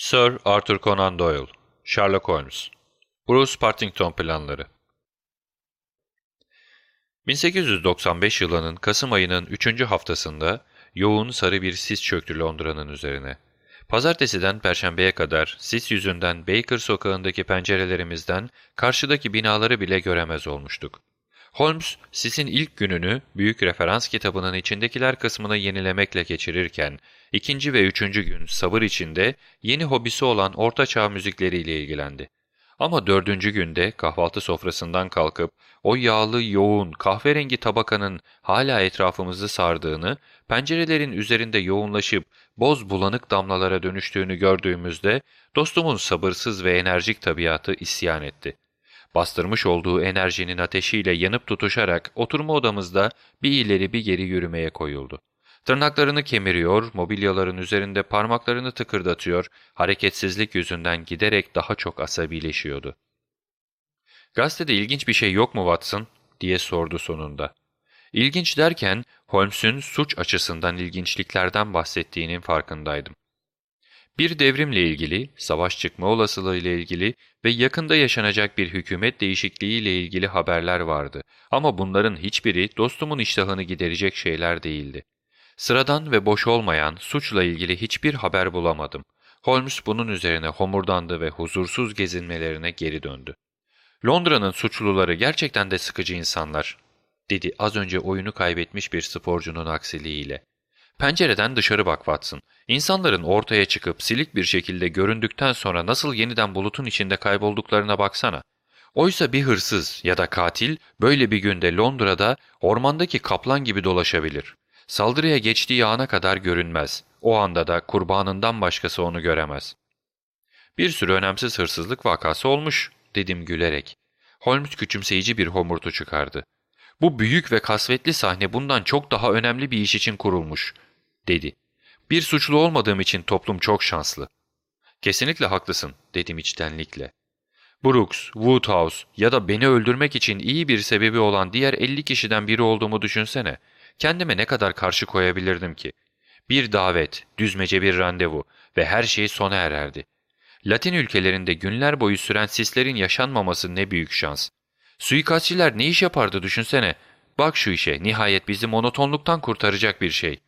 Sir Arthur Conan Doyle, Sherlock Holmes, Bruce Partington planları 1895 yılının Kasım ayının 3. haftasında yoğun sarı bir sis çöktü Londra'nın üzerine. Pazartesiden Perşembe'ye kadar sis yüzünden Baker sokağındaki pencerelerimizden karşıdaki binaları bile göremez olmuştuk. Holmes, sisin ilk gününü büyük referans kitabının içindekiler kısmını yenilemekle geçirirken, ikinci ve üçüncü gün sabır içinde yeni hobisi olan ortaçağ müzikleriyle ilgilendi. Ama dördüncü günde kahvaltı sofrasından kalkıp o yağlı, yoğun, kahverengi tabakanın hala etrafımızı sardığını, pencerelerin üzerinde yoğunlaşıp boz bulanık damlalara dönüştüğünü gördüğümüzde dostumun sabırsız ve enerjik tabiatı isyan etti. Bastırmış olduğu enerjinin ateşiyle yanıp tutuşarak oturma odamızda bir ileri bir geri yürümeye koyuldu. Tırnaklarını kemiriyor, mobilyaların üzerinde parmaklarını tıkırdatıyor, hareketsizlik yüzünden giderek daha çok asabileşiyordu. ''Gazetede ilginç bir şey yok mu Watson?'' diye sordu sonunda. İlginç derken Holmes'un suç açısından ilginçliklerden bahsettiğinin farkındaydım. Bir devrimle ilgili, savaş çıkma olasılığı ile ilgili ve yakında yaşanacak bir hükümet değişikliği ile ilgili haberler vardı. Ama bunların hiçbiri dostumun iştahını giderecek şeyler değildi. Sıradan ve boş olmayan suçla ilgili hiçbir haber bulamadım. Holmes bunun üzerine homurdandı ve huzursuz gezinmelerine geri döndü. Londra'nın suçluları gerçekten de sıkıcı insanlar, dedi az önce oyunu kaybetmiş bir sporcunun aksiliğiyle. Pencereden dışarı bak Watson. İnsanların ortaya çıkıp silik bir şekilde göründükten sonra nasıl yeniden bulutun içinde kaybolduklarına baksana. Oysa bir hırsız ya da katil böyle bir günde Londra'da ormandaki kaplan gibi dolaşabilir. Saldırıya geçtiği ana kadar görünmez. O anda da kurbanından başkası onu göremez. Bir sürü önemsiz hırsızlık vakası olmuş, dedim gülerek. Holmes küçümseyici bir homurtu çıkardı. Bu büyük ve kasvetli sahne bundan çok daha önemli bir iş için kurulmuş dedi. Bir suçlu olmadığım için toplum çok şanslı. Kesinlikle haklısın dedim içtenlikle. Brooks, Woodhouse ya da beni öldürmek için iyi bir sebebi olan diğer 50 kişiden biri olduğumu düşünsene. Kendime ne kadar karşı koyabilirdim ki? Bir davet, düzmece bir randevu ve her şey sona ererdi. Latin ülkelerinde günler boyu süren sislerin yaşanmaması ne büyük şans. Suikastçiler ne iş yapardı düşünsene. Bak şu işe, nihayet bizi monotonluktan kurtaracak bir şey.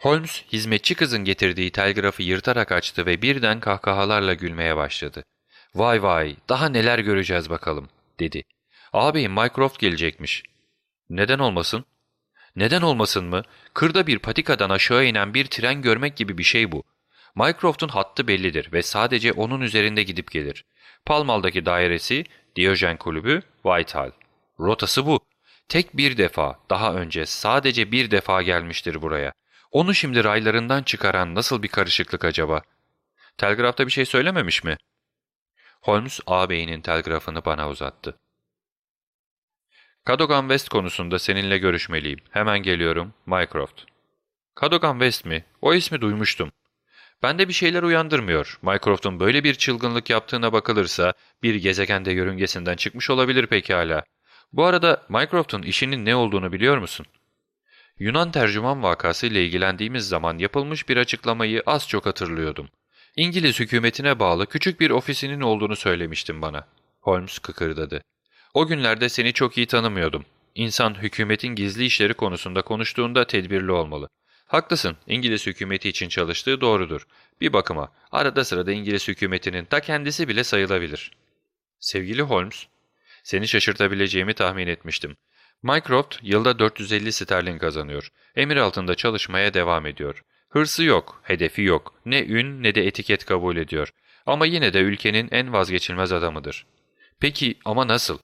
Holmes, hizmetçi kızın getirdiği telgrafı yırtarak açtı ve birden kahkahalarla gülmeye başladı. ''Vay vay, daha neler göreceğiz bakalım.'' dedi. ''Ağabeyim Mycroft gelecekmiş.'' ''Neden olmasın?'' ''Neden olmasın mı? Kırda bir patikadan aşağı inen bir tren görmek gibi bir şey bu. Mycroft'un hattı bellidir ve sadece onun üzerinde gidip gelir. Palmal'daki dairesi, Diyojen Kulübü, Whitehall. Rotası bu. Tek bir defa, daha önce sadece bir defa gelmiştir buraya. Onu şimdi raylarından çıkaran nasıl bir karışıklık acaba? Telgrafta bir şey söylememiş mi? Holmes ağabeyinin telgrafını bana uzattı. Cadogan West konusunda seninle görüşmeliyim. Hemen geliyorum. Mycroft. Cadogan West mi? O ismi duymuştum. Bende bir şeyler uyandırmıyor. Mycroft'un böyle bir çılgınlık yaptığına bakılırsa bir gezegende yörüngesinden çıkmış olabilir pekala. Bu arada Mycroft'un işinin ne olduğunu biliyor musun? Yunan tercüman vakası ile ilgilendiğimiz zaman yapılmış bir açıklamayı az çok hatırlıyordum. İngiliz hükümetine bağlı küçük bir ofisinin olduğunu söylemiştin bana. Holmes kıkırdadı. O günlerde seni çok iyi tanımıyordum. İnsan hükümetin gizli işleri konusunda konuştuğunda tedbirli olmalı. Haklısın, İngiliz hükümeti için çalıştığı doğrudur. Bir bakıma, arada sırada İngiliz hükümetinin ta kendisi bile sayılabilir. Sevgili Holmes, seni şaşırtabileceğimi tahmin etmiştim. Mycroft yılda 450 sterlin kazanıyor. Emir altında çalışmaya devam ediyor. Hırsı yok, hedefi yok. Ne ün ne de etiket kabul ediyor. Ama yine de ülkenin en vazgeçilmez adamıdır. Peki ama nasıl?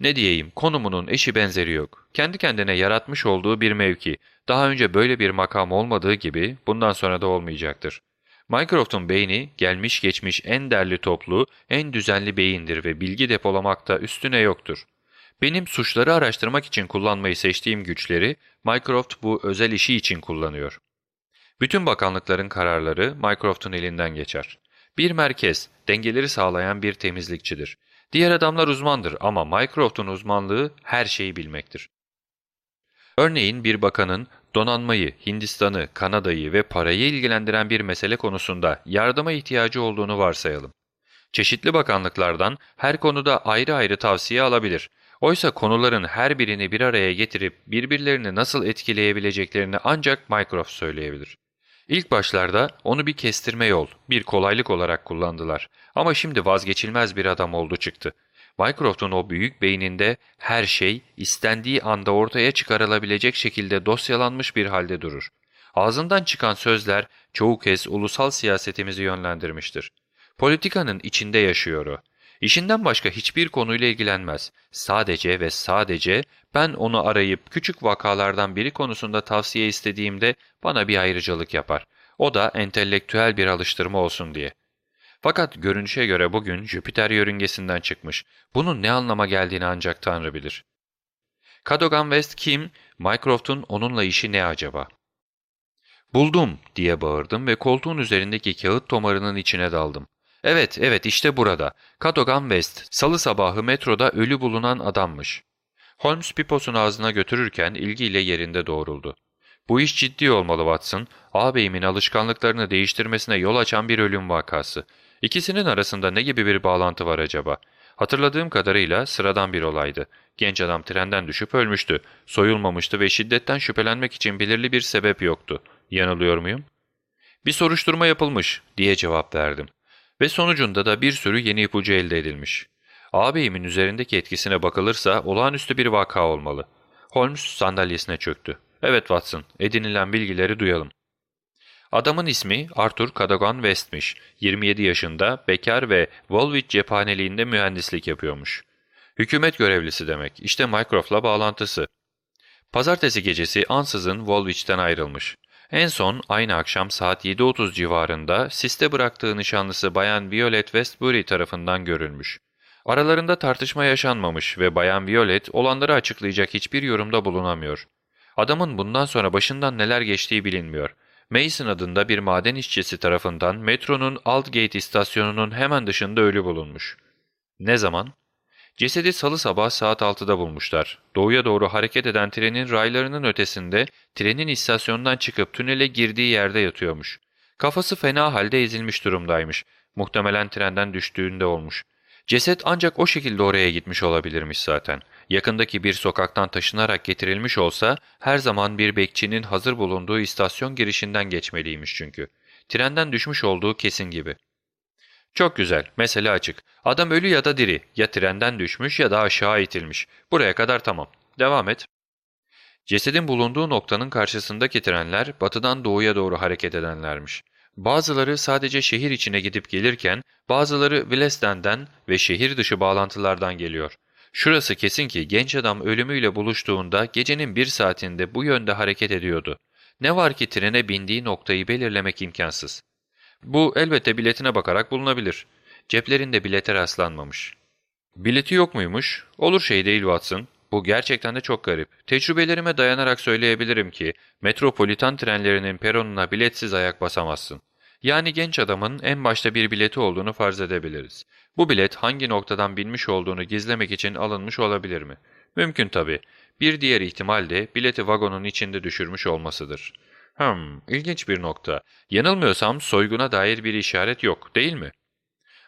Ne diyeyim, konumunun eşi benzeri yok. Kendi kendine yaratmış olduğu bir mevki, daha önce böyle bir makam olmadığı gibi bundan sonra da olmayacaktır. Mycroft'un beyni gelmiş geçmiş en derli toplu, en düzenli beyindir ve bilgi depolamakta üstüne yoktur. Benim suçları araştırmak için kullanmayı seçtiğim güçleri Mycroft bu özel işi için kullanıyor. Bütün bakanlıkların kararları Mycroft'un elinden geçer. Bir merkez, dengeleri sağlayan bir temizlikçidir. Diğer adamlar uzmandır ama Mycroft'un uzmanlığı her şeyi bilmektir. Örneğin bir bakanın donanmayı, Hindistan'ı, Kanada'yı ve parayı ilgilendiren bir mesele konusunda yardıma ihtiyacı olduğunu varsayalım. Çeşitli bakanlıklardan her konuda ayrı ayrı tavsiye alabilir. Oysa konuların her birini bir araya getirip birbirlerini nasıl etkileyebileceklerini ancak Mycroft söyleyebilir. İlk başlarda onu bir kestirme yol, bir kolaylık olarak kullandılar. Ama şimdi vazgeçilmez bir adam oldu çıktı. Mycroft'un o büyük beyninde her şey istendiği anda ortaya çıkarılabilecek şekilde dosyalanmış bir halde durur. Ağzından çıkan sözler çoğu kez ulusal siyasetimizi yönlendirmiştir. Politikanın içinde yaşıyor o. İşinden başka hiçbir konuyla ilgilenmez. Sadece ve sadece ben onu arayıp küçük vakalardan biri konusunda tavsiye istediğimde bana bir ayrıcalık yapar. O da entelektüel bir alıştırma olsun diye. Fakat görünüşe göre bugün Jüpiter yörüngesinden çıkmış. Bunun ne anlama geldiğini ancak Tanrı bilir. Cadogan West kim? Mycroft'un onunla işi ne acaba? Buldum diye bağırdım ve koltuğun üzerindeki kağıt tomarının içine daldım. Evet, evet işte burada. Cadogan West, salı sabahı metroda ölü bulunan adammış. Holmes piposunu ağzına götürürken ilgiyle yerinde doğruldu. Bu iş ciddi olmalı Watson. Ağabeyimin alışkanlıklarını değiştirmesine yol açan bir ölüm vakası. İkisinin arasında ne gibi bir bağlantı var acaba? Hatırladığım kadarıyla sıradan bir olaydı. Genç adam trenden düşüp ölmüştü. Soyulmamıştı ve şiddetten şüphelenmek için belirli bir sebep yoktu. Yanılıyor muyum? Bir soruşturma yapılmış diye cevap verdim. Ve sonucunda da bir sürü yeni ipucu elde edilmiş. Ağabeyimin üzerindeki etkisine bakılırsa olağanüstü bir vaka olmalı. Holmes sandalyesine çöktü. Evet Watson, edinilen bilgileri duyalım. Adamın ismi Arthur Cadogan West'miş. 27 yaşında, bekar ve Woolwich cephaneliğinde mühendislik yapıyormuş. Hükümet görevlisi demek. İşte Mycroft'la bağlantısı. Pazartesi gecesi ansızın Woolwich'ten ayrılmış. En son aynı akşam saat 7.30 civarında siste bıraktığı nişanlısı Bayan Violet Westbury tarafından görülmüş. Aralarında tartışma yaşanmamış ve Bayan Violet olanları açıklayacak hiçbir yorumda bulunamıyor. Adamın bundan sonra başından neler geçtiği bilinmiyor. Mason adında bir maden işçisi tarafından metronun Aldgate istasyonunun hemen dışında ölü bulunmuş. Ne zaman? Cesedi salı sabah saat 6'da bulmuşlar. Doğuya doğru hareket eden trenin raylarının ötesinde trenin istasyondan çıkıp tünele girdiği yerde yatıyormuş. Kafası fena halde ezilmiş durumdaymış. Muhtemelen trenden düştüğünde olmuş. Ceset ancak o şekilde oraya gitmiş olabilirmiş zaten. Yakındaki bir sokaktan taşınarak getirilmiş olsa her zaman bir bekçinin hazır bulunduğu istasyon girişinden geçmeliymiş çünkü. Trenden düşmüş olduğu kesin gibi. Çok güzel, mesele açık. Adam ölü ya da diri, ya trenden düşmüş ya da aşağı itilmiş. Buraya kadar tamam. Devam et. Cesedin bulunduğu noktanın karşısındaki trenler batıdan doğuya doğru hareket edenlermiş. Bazıları sadece şehir içine gidip gelirken bazıları Wlesden'den ve şehir dışı bağlantılardan geliyor. Şurası kesin ki genç adam ölümüyle buluştuğunda gecenin bir saatinde bu yönde hareket ediyordu. Ne var ki trene bindiği noktayı belirlemek imkansız. Bu elbette biletine bakarak bulunabilir. Ceplerinde bilete rastlanmamış. Bileti yok muymuş? Olur şey değil Watson. Bu gerçekten de çok garip. Tecrübelerime dayanarak söyleyebilirim ki metropolitan trenlerinin peronuna biletsiz ayak basamazsın. Yani genç adamın en başta bir bileti olduğunu farz edebiliriz. Bu bilet hangi noktadan binmiş olduğunu gizlemek için alınmış olabilir mi? Mümkün tabii. Bir diğer ihtimal de bileti vagonun içinde düşürmüş olmasıdır. Hmm, ilginç bir nokta. Yanılmıyorsam soyguna dair bir işaret yok, değil mi?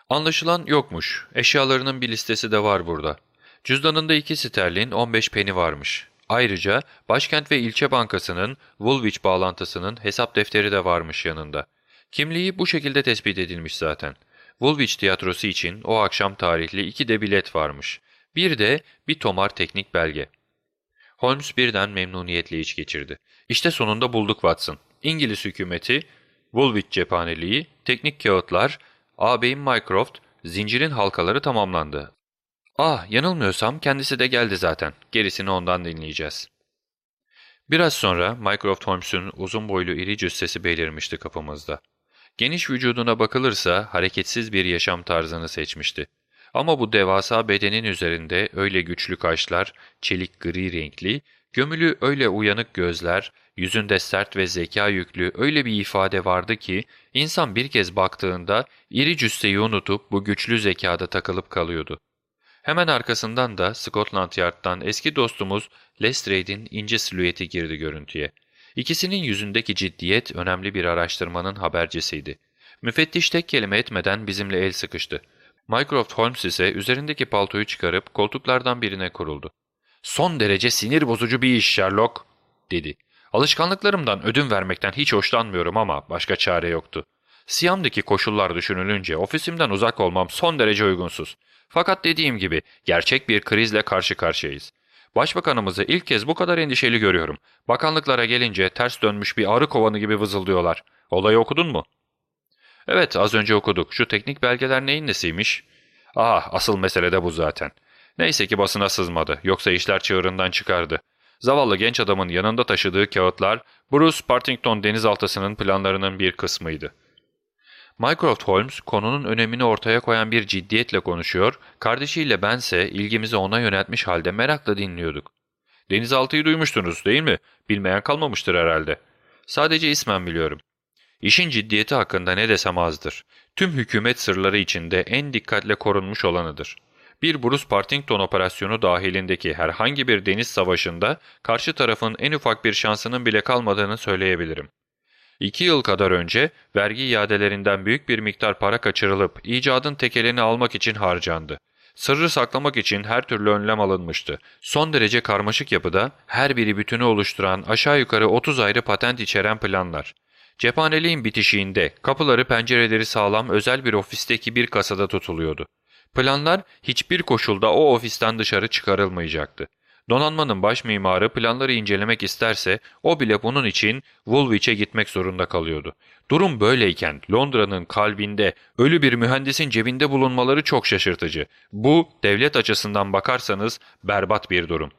Anlaşılan yokmuş. Eşyalarının bir listesi de var burada. Cüzdanında iki sterlin 15 peni varmış. Ayrıca başkent ve ilçe bankasının Woolwich bağlantısının hesap defteri de varmış yanında. Kimliği bu şekilde tespit edilmiş zaten. Woolwich tiyatrosu için o akşam tarihli iki de bilet varmış. Bir de bir tomar teknik belge. Holmes birden memnuniyetle iç geçirdi. İşte sonunda bulduk Watson. İngiliz hükümeti, Woolwich cephaneliği, teknik kağıtlar, ağabeyim Mycroft, zincirin halkaları tamamlandı. Ah yanılmıyorsam kendisi de geldi zaten. Gerisini ondan dinleyeceğiz. Biraz sonra Mycroft Holmes'un uzun boylu iri cüssesi belirmişti kapımızda. Geniş vücuduna bakılırsa hareketsiz bir yaşam tarzını seçmişti. Ama bu devasa bedenin üzerinde öyle güçlü kaşlar, çelik gri renkli, gömülü öyle uyanık gözler, yüzünde sert ve zeka yüklü öyle bir ifade vardı ki, insan bir kez baktığında iri cüsseyi unutup bu güçlü zekada takılıp kalıyordu. Hemen arkasından da Scotland Yard'dan eski dostumuz Lestrade'in ince silüeti girdi görüntüye. İkisinin yüzündeki ciddiyet önemli bir araştırmanın habercisiydi. Müfettiş tek kelime etmeden bizimle el sıkıştı. Mycroft Holmes ise üzerindeki paltoyu çıkarıp koltuklardan birine kuruldu. ''Son derece sinir bozucu bir iş Sherlock.'' dedi. ''Alışkanlıklarımdan ödün vermekten hiç hoşlanmıyorum ama başka çare yoktu. Siyam'daki koşullar düşünülünce ofisimden uzak olmam son derece uygunsuz. Fakat dediğim gibi gerçek bir krizle karşı karşıyayız. Başbakanımızı ilk kez bu kadar endişeli görüyorum. Bakanlıklara gelince ters dönmüş bir arı kovanı gibi vızıldıyorlar. Olayı okudun mu? Evet az önce okuduk. Şu teknik belgeler neyin nesiymiş? Ah asıl mesele de bu zaten. Neyse ki basına sızmadı. Yoksa işler çığırından çıkardı. Zavallı genç adamın yanında taşıdığı kağıtlar Bruce Partington denizaltısının planlarının bir kısmıydı. Mycroft Holmes konunun önemini ortaya koyan bir ciddiyetle konuşuyor, kardeşiyle bense ilgimizi ona yöneltmiş halde merakla dinliyorduk. Denizaltıyı duymuştunuz değil mi? Bilmeyen kalmamıştır herhalde. Sadece ismen biliyorum. İşin ciddiyeti hakkında ne desem azdır. Tüm hükümet sırları içinde en dikkatle korunmuş olanıdır. Bir Bruce Partington operasyonu dahilindeki herhangi bir deniz savaşında karşı tarafın en ufak bir şansının bile kalmadığını söyleyebilirim. İki yıl kadar önce vergi iadelerinden büyük bir miktar para kaçırılıp icadın tekelini almak için harcandı. Sırrı saklamak için her türlü önlem alınmıştı. Son derece karmaşık yapıda her biri bütünü oluşturan aşağı yukarı 30 ayrı patent içeren planlar. Cephaneliğin bitişiğinde kapıları pencereleri sağlam özel bir ofisteki bir kasada tutuluyordu. Planlar hiçbir koşulda o ofisten dışarı çıkarılmayacaktı. Donanmanın baş mimarı planları incelemek isterse o bile bunun için Woolwich'e gitmek zorunda kalıyordu. Durum böyleyken Londra'nın kalbinde ölü bir mühendisin cebinde bulunmaları çok şaşırtıcı. Bu devlet açısından bakarsanız berbat bir durum.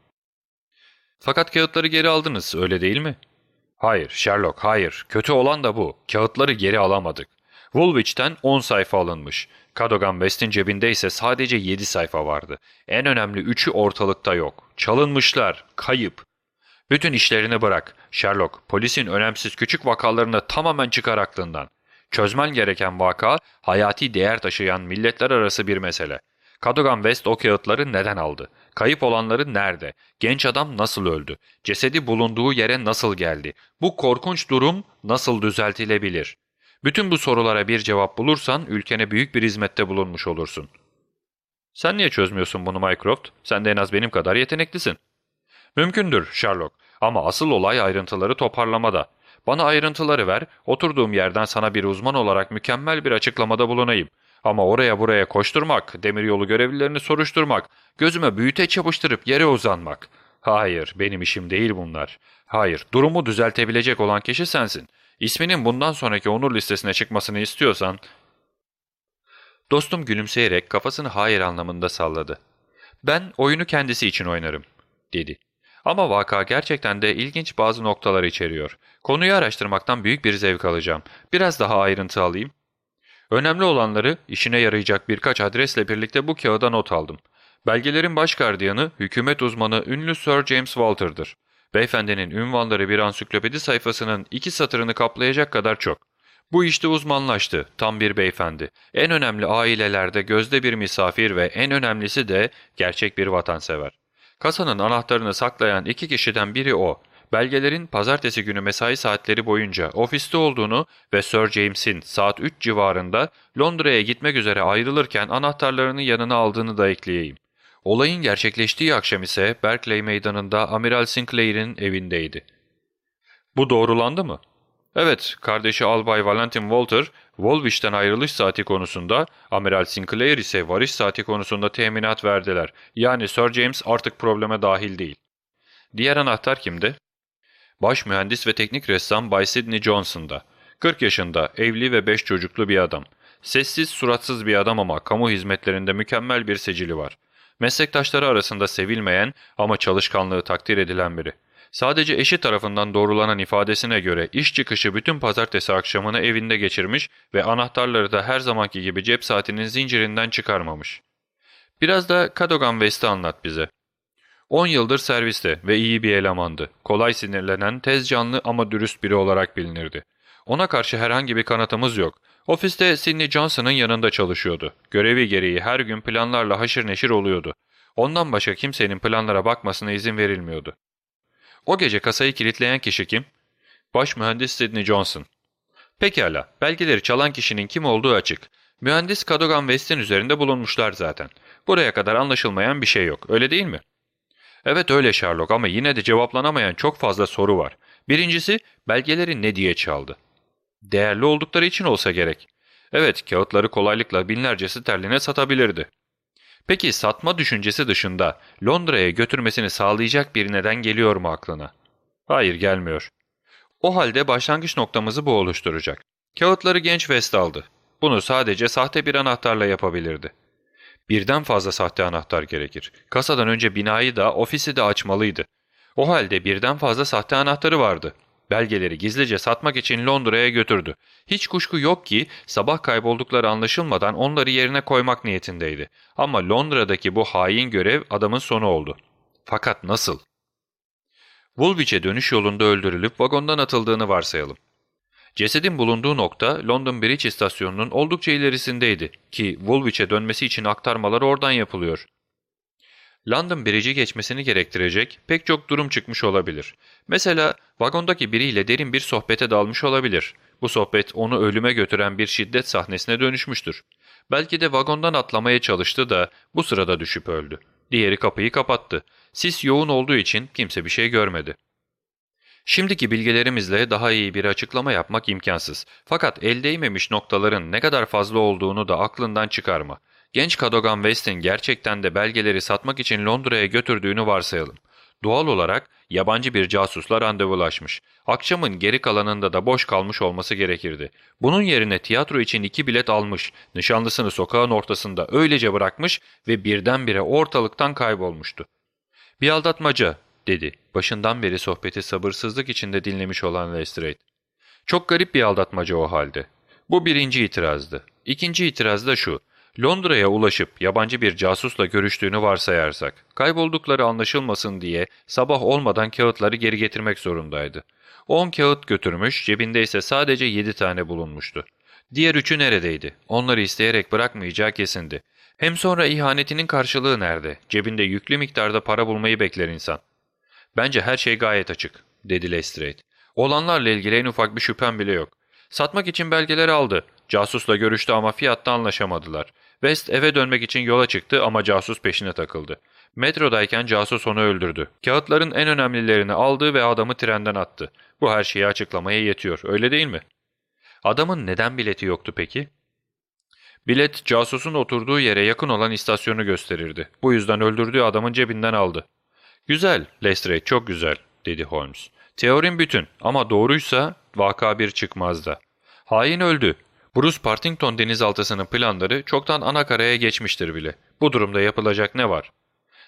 Fakat kağıtları geri aldınız öyle değil mi? Hayır Sherlock hayır. Kötü olan da bu. Kağıtları geri alamadık. Woolwich'ten 10 sayfa alınmış. Cadogan West'in cebinde ise sadece 7 sayfa vardı. En önemli üçü ortalıkta yok. Çalınmışlar, kayıp. Bütün işlerini bırak. Sherlock, polisin önemsiz küçük vakalarını tamamen çıkar aklından. Çözmen gereken vaka, hayati değer taşıyan milletler arası bir mesele. Cadogan West o kağıtları neden aldı? Kayıp olanları nerede? Genç adam nasıl öldü? Cesedi bulunduğu yere nasıl geldi? Bu korkunç durum nasıl düzeltilebilir? Bütün bu sorulara bir cevap bulursan ülkene büyük bir hizmette bulunmuş olursun. Sen niye çözmüyorsun bunu Mycroft? Sen de en az benim kadar yeteneklisin. Mümkündür Sherlock ama asıl olay ayrıntıları toparlamada. Bana ayrıntıları ver, oturduğum yerden sana bir uzman olarak mükemmel bir açıklamada bulunayım. Ama oraya buraya koşturmak, demiryolu görevlilerini soruşturmak, gözüme büyüteç yapıştırıp yere uzanmak. Hayır, benim işim değil bunlar. Hayır, durumu düzeltebilecek olan kişi sensin. İsminin bundan sonraki onur listesine çıkmasını istiyorsan... Dostum gülümseyerek kafasını hayır anlamında salladı. Ben oyunu kendisi için oynarım, dedi. Ama vaka gerçekten de ilginç bazı noktalar içeriyor. Konuyu araştırmaktan büyük bir zevk alacağım. Biraz daha ayrıntı alayım. Önemli olanları işine yarayacak birkaç adresle birlikte bu kağıda not aldım. Belgelerin baş gardiyanı, hükümet uzmanı ünlü Sir James Walter'dır. Beyefendinin ünvanları bir ansiklopedi sayfasının iki satırını kaplayacak kadar çok. Bu işte uzmanlaştı, tam bir beyefendi. En önemli ailelerde gözde bir misafir ve en önemlisi de gerçek bir vatansever. Kasanın anahtarını saklayan iki kişiden biri o. Belgelerin pazartesi günü mesai saatleri boyunca ofiste olduğunu ve Sir James'in saat 3 civarında Londra'ya gitmek üzere ayrılırken anahtarlarını yanına aldığını da ekleyeyim. Olayın gerçekleştiği akşam ise Berkeley meydanında Amiral Sinclair'in evindeydi. Bu doğrulandı mı? Evet, kardeşi Albay Valentin Walter, Woolwich'ten ayrılış saati konusunda, Amiral Sinclair ise varış saati konusunda teminat verdiler. Yani Sir James artık probleme dahil değil. Diğer anahtar kimdi? Baş mühendis ve teknik ressam Bay Sidney Johnson'da. 40 yaşında, evli ve 5 çocuklu bir adam. Sessiz, suratsız bir adam ama kamu hizmetlerinde mükemmel bir secili var. Meslektaşları arasında sevilmeyen ama çalışkanlığı takdir edilen biri. Sadece eşi tarafından doğrulanan ifadesine göre iş çıkışı bütün pazartesi akşamını evinde geçirmiş ve anahtarları da her zamanki gibi cep saatinin zincirinden çıkarmamış. Biraz da Cadogan West'i anlat bize. 10 yıldır serviste ve iyi bir elemandı. Kolay sinirlenen, tez canlı ama dürüst biri olarak bilinirdi. Ona karşı herhangi bir kanıtımız yok. Ofiste Sidney Johnson'ın yanında çalışıyordu. Görevi gereği her gün planlarla haşır neşir oluyordu. Ondan başka kimsenin planlara bakmasına izin verilmiyordu. O gece kasayı kilitleyen kişi kim? Baş mühendis Sidney Johnson. Pekala, belgeleri çalan kişinin kim olduğu açık. Mühendis Cadogan West'in üzerinde bulunmuşlar zaten. Buraya kadar anlaşılmayan bir şey yok, öyle değil mi? Evet öyle Sherlock ama yine de cevaplanamayan çok fazla soru var. Birincisi, belgeleri ne diye çaldı? Değerli oldukları için olsa gerek. Evet, kağıtları kolaylıkla binlerce sterline satabilirdi. Peki satma düşüncesi dışında Londra'ya götürmesini sağlayacak bir neden geliyor mu aklına? Hayır gelmiyor. O halde başlangıç noktamızı bu oluşturacak. Kağıtları genç West aldı. Bunu sadece sahte bir anahtarla yapabilirdi. Birden fazla sahte anahtar gerekir. Kasadan önce binayı da ofisi de açmalıydı. O halde birden fazla sahte anahtarı vardı. Belgeleri gizlice satmak için Londra'ya götürdü. Hiç kuşku yok ki sabah kayboldukları anlaşılmadan onları yerine koymak niyetindeydi. Ama Londra'daki bu hain görev adamın sonu oldu. Fakat nasıl? Woolwich'e dönüş yolunda öldürülüp vagondan atıldığını varsayalım. Cesedin bulunduğu nokta London Bridge istasyonunun oldukça ilerisindeydi ki Woolwich'e dönmesi için aktarmalar oradan yapılıyor. London Bridge'i geçmesini gerektirecek pek çok durum çıkmış olabilir. Mesela vagondaki biriyle derin bir sohbete dalmış olabilir. Bu sohbet onu ölüme götüren bir şiddet sahnesine dönüşmüştür. Belki de vagondan atlamaya çalıştı da bu sırada düşüp öldü. Diğeri kapıyı kapattı. Sis yoğun olduğu için kimse bir şey görmedi. Şimdiki bilgilerimizle daha iyi bir açıklama yapmak imkansız. Fakat el değmemiş noktaların ne kadar fazla olduğunu da aklından çıkarma. Genç Cadogan West'in gerçekten de belgeleri satmak için Londra'ya götürdüğünü varsayalım. Doğal olarak yabancı bir casusla randevulaşmış. Akşamın geri kalanında da boş kalmış olması gerekirdi. Bunun yerine tiyatro için iki bilet almış, nişanlısını sokağın ortasında öylece bırakmış ve birdenbire ortalıktan kaybolmuştu. Bir aldatmaca, dedi. Başından beri sohbeti sabırsızlık içinde dinlemiş olan Lestrade. Çok garip bir aldatmaca o halde. Bu birinci itirazdı. İkinci itiraz da şu. Londra'ya ulaşıp yabancı bir casusla görüştüğünü varsayarsak, kayboldukları anlaşılmasın diye sabah olmadan kağıtları geri getirmek zorundaydı. 10 kağıt götürmüş, cebinde ise sadece 7 tane bulunmuştu. Diğer üçü neredeydi? Onları isteyerek bırakmayacağı kesindi. Hem sonra ihanetinin karşılığı nerede? Cebinde yüklü miktarda para bulmayı bekler insan. Bence her şey gayet açık, dedi Lestrade. Olanlarla ilgili en ufak bir şüphem bile yok. Satmak için belgeleri aldı. Casusla görüştü ama fiyatta anlaşamadılar. West eve dönmek için yola çıktı ama casus peşine takıldı. Metrodayken casus onu öldürdü. Kağıtların en önemlilerini aldı ve adamı trenden attı. Bu her şeyi açıklamaya yetiyor, öyle değil mi? Adamın neden bileti yoktu peki? Bilet casusun oturduğu yere yakın olan istasyonu gösterirdi. Bu yüzden öldürdüğü adamın cebinden aldı. Güzel, Lestrade çok güzel, dedi Holmes. Teorim bütün ama doğruysa vaka bir çıkmazdı. Hain öldü. Bruce Partington denizaltısının planları çoktan ana karaya geçmiştir bile. Bu durumda yapılacak ne var?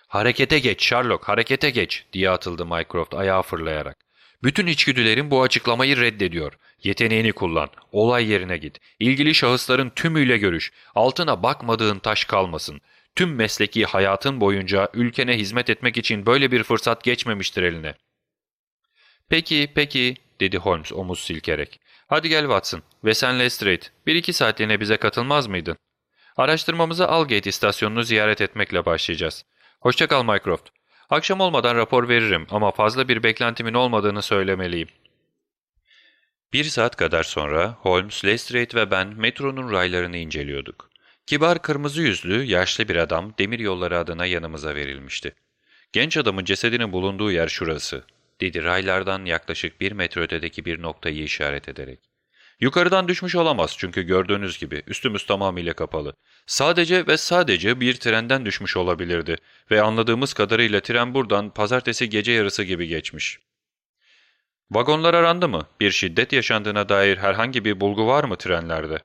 Harekete geç Sherlock, harekete geç diye atıldı Mycroft ayağa fırlayarak. Bütün içgüdülerin bu açıklamayı reddediyor. Yeteneğini kullan, olay yerine git. İlgili şahısların tümüyle görüş. Altına bakmadığın taş kalmasın. Tüm mesleki hayatın boyunca ülkene hizmet etmek için böyle bir fırsat geçmemiştir eline. Peki, peki, dedi Holmes omuz silkerek. Hadi gel Watson ve sen Lestrade, bir iki saatliğine bize katılmaz mıydın? Araştırmamıza Algate istasyonunu ziyaret etmekle başlayacağız. Hoşça kal Mycroft. Akşam olmadan rapor veririm ama fazla bir beklentimin olmadığını söylemeliyim. Bir saat kadar sonra Holmes, Lestrade ve ben metronun raylarını inceliyorduk. Kibar kırmızı yüzlü, yaşlı bir adam demir yolları adına yanımıza verilmişti. Genç adamın cesedinin bulunduğu yer şurası, dedi raylardan yaklaşık bir metre ötedeki bir noktayı işaret ederek. Yukarıdan düşmüş olamaz çünkü gördüğünüz gibi üstümüz tamamıyla kapalı. Sadece ve sadece bir trenden düşmüş olabilirdi ve anladığımız kadarıyla tren buradan pazartesi gece yarısı gibi geçmiş. Vagonlar arandı mı? Bir şiddet yaşandığına dair herhangi bir bulgu var mı trenlerde?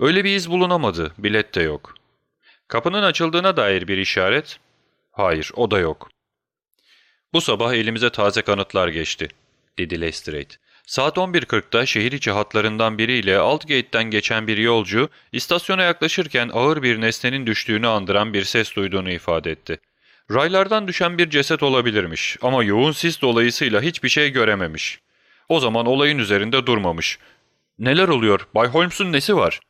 Öyle bir iz bulunamadı, bilet de yok. Kapının açıldığına dair bir işaret? Hayır, o da yok. Bu sabah elimize taze kanıtlar geçti, dedi Lestrade. Saat 11.40'da şehir içi hatlarından biriyle Altgate'den geçen bir yolcu, istasyona yaklaşırken ağır bir nesnenin düştüğünü andıran bir ses duyduğunu ifade etti. Raylardan düşen bir ceset olabilirmiş ama yoğun sis dolayısıyla hiçbir şey görememiş. O zaman olayın üzerinde durmamış. Neler oluyor? Bay Holmes'un nesi var?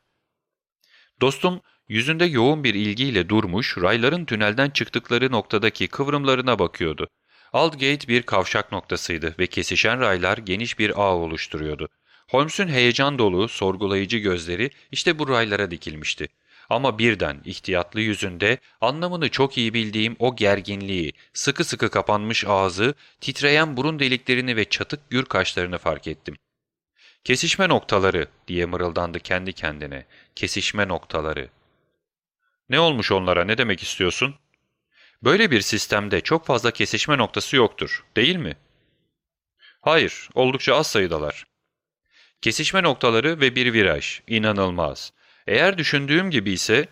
Dostum yüzünde yoğun bir ilgiyle durmuş, rayların tünelden çıktıkları noktadaki kıvrımlarına bakıyordu. Aldgate bir kavşak noktasıydı ve kesişen raylar geniş bir ağ oluşturuyordu. Holmes'un heyecan dolu, sorgulayıcı gözleri işte bu raylara dikilmişti. Ama birden ihtiyatlı yüzünde anlamını çok iyi bildiğim o gerginliği, sıkı sıkı kapanmış ağzı, titreyen burun deliklerini ve çatık gür kaşlarını fark ettim. Kesişme noktaları diye mırıldandı kendi kendine. Kesişme noktaları. Ne olmuş onlara ne demek istiyorsun? Böyle bir sistemde çok fazla kesişme noktası yoktur, değil mi? Hayır, oldukça az sayıdalar. Kesişme noktaları ve bir viraj, inanılmaz. Eğer düşündüğüm gibi ise...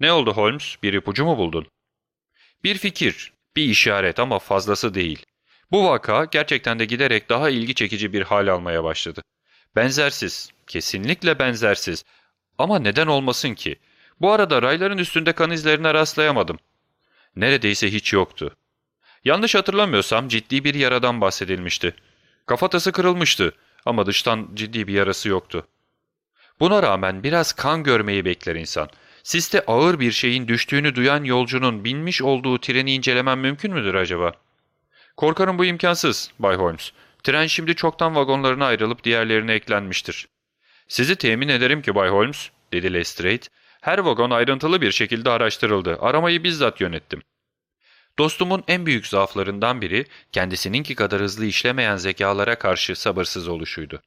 Ne oldu Holmes, bir ipucu mu buldun? Bir fikir, bir işaret ama fazlası değil. Bu vaka gerçekten de giderek daha ilgi çekici bir hal almaya başladı. Benzersiz, kesinlikle benzersiz. Ama neden olmasın ki? Bu arada rayların üstünde kan izlerine rastlayamadım. Neredeyse hiç yoktu. Yanlış hatırlamıyorsam ciddi bir yaradan bahsedilmişti. Kafatası kırılmıştı ama dıştan ciddi bir yarası yoktu. Buna rağmen biraz kan görmeyi bekler insan. Siste ağır bir şeyin düştüğünü duyan yolcunun binmiş olduğu treni incelemem mümkün müdür acaba? Korkarım bu imkansız, Bay Holmes. Tren şimdi çoktan vagonlarına ayrılıp diğerlerine eklenmiştir. Sizi temin ederim ki Bay Holmes, dedi Lestrade. Her vagon ayrıntılı bir şekilde araştırıldı. Aramayı bizzat yönettim. Dostumun en büyük zaaflarından biri kendisininki kadar hızlı işlemeyen zekalara karşı sabırsız oluşuydu.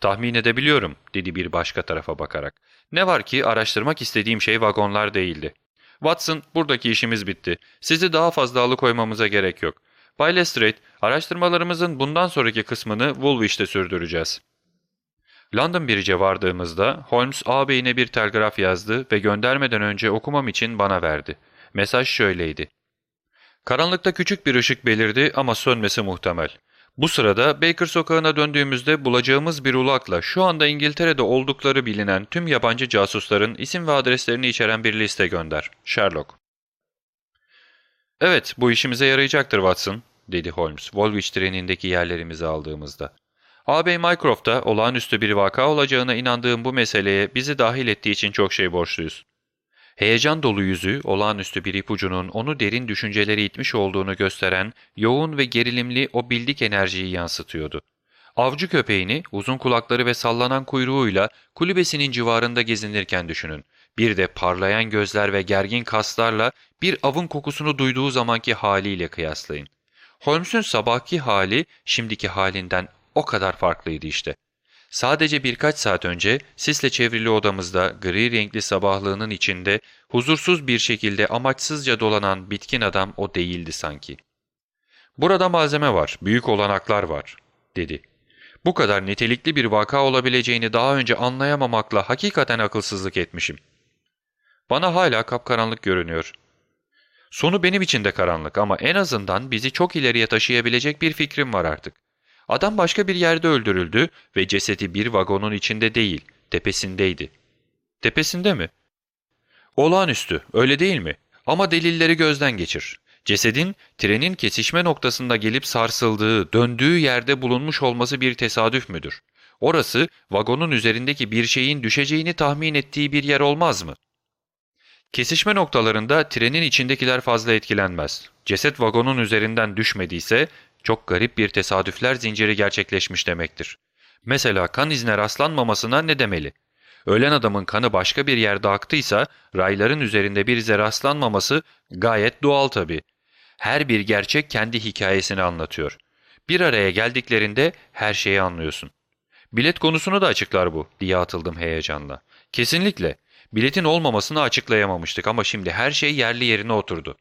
Tahmin edebiliyorum, dedi bir başka tarafa bakarak. Ne var ki araştırmak istediğim şey vagonlar değildi. Watson, buradaki işimiz bitti. Sizi daha fazla alıkoymamıza gerek yok. Bay Lestrade, araştırmalarımızın bundan sonraki kısmını Woolwich'te sürdüreceğiz. London Bridge'e vardığımızda Holmes ağabeyine bir telgraf yazdı ve göndermeden önce okumam için bana verdi. Mesaj şöyleydi. Karanlıkta küçük bir ışık belirdi ama sönmesi muhtemel. Bu sırada Baker sokağına döndüğümüzde bulacağımız bir ulakla şu anda İngiltere'de oldukları bilinen tüm yabancı casusların isim ve adreslerini içeren bir liste gönder. Sherlock. Evet, bu işimize yarayacaktır Watson, dedi Holmes, Woolwich trenindeki yerlerimizi aldığımızda. Ağabey Mycroft'ta olağanüstü bir vaka olacağına inandığım bu meseleye bizi dahil ettiği için çok şey borçluyuz. Heyecan dolu yüzü, olağanüstü bir ipucunun onu derin düşünceleri itmiş olduğunu gösteren yoğun ve gerilimli o bildik enerjiyi yansıtıyordu. Avcı köpeğini uzun kulakları ve sallanan kuyruğuyla kulübesinin civarında gezinirken düşünün. Bir de parlayan gözler ve gergin kaslarla bir avın kokusunu duyduğu zamanki haliyle kıyaslayın. Holmes'un sabahki hali şimdiki halinden o kadar farklıydı işte. Sadece birkaç saat önce sisle çevrili odamızda gri renkli sabahlığının içinde huzursuz bir şekilde amaçsızca dolanan bitkin adam o değildi sanki. ''Burada malzeme var, büyük olanaklar var.'' dedi. Bu kadar nitelikli bir vaka olabileceğini daha önce anlayamamakla hakikaten akılsızlık etmişim. Bana hala kapkaranlık görünüyor. Sonu benim için de karanlık ama en azından bizi çok ileriye taşıyabilecek bir fikrim var artık. Adam başka bir yerde öldürüldü ve cesedi bir vagonun içinde değil, tepesindeydi. Tepesinde mi? Olağanüstü, öyle değil mi? Ama delilleri gözden geçir. Cesedin trenin kesişme noktasında gelip sarsıldığı, döndüğü yerde bulunmuş olması bir tesadüf müdür? Orası vagonun üzerindeki bir şeyin düşeceğini tahmin ettiği bir yer olmaz mı? Kesişme noktalarında trenin içindekiler fazla etkilenmez. Ceset vagonun üzerinden düşmediyse çok garip bir tesadüfler zinciri gerçekleşmiş demektir. Mesela kan izine rastlanmamasına ne demeli? Ölen adamın kanı başka bir yerde aktıysa rayların üzerinde bir ize rastlanmaması gayet doğal tabii. Her bir gerçek kendi hikayesini anlatıyor. Bir araya geldiklerinde her şeyi anlıyorsun. Bilet konusunu da açıklar bu diye atıldım heyecanla. Kesinlikle. Biletin olmamasını açıklayamamıştık ama şimdi her şey yerli yerine oturdu.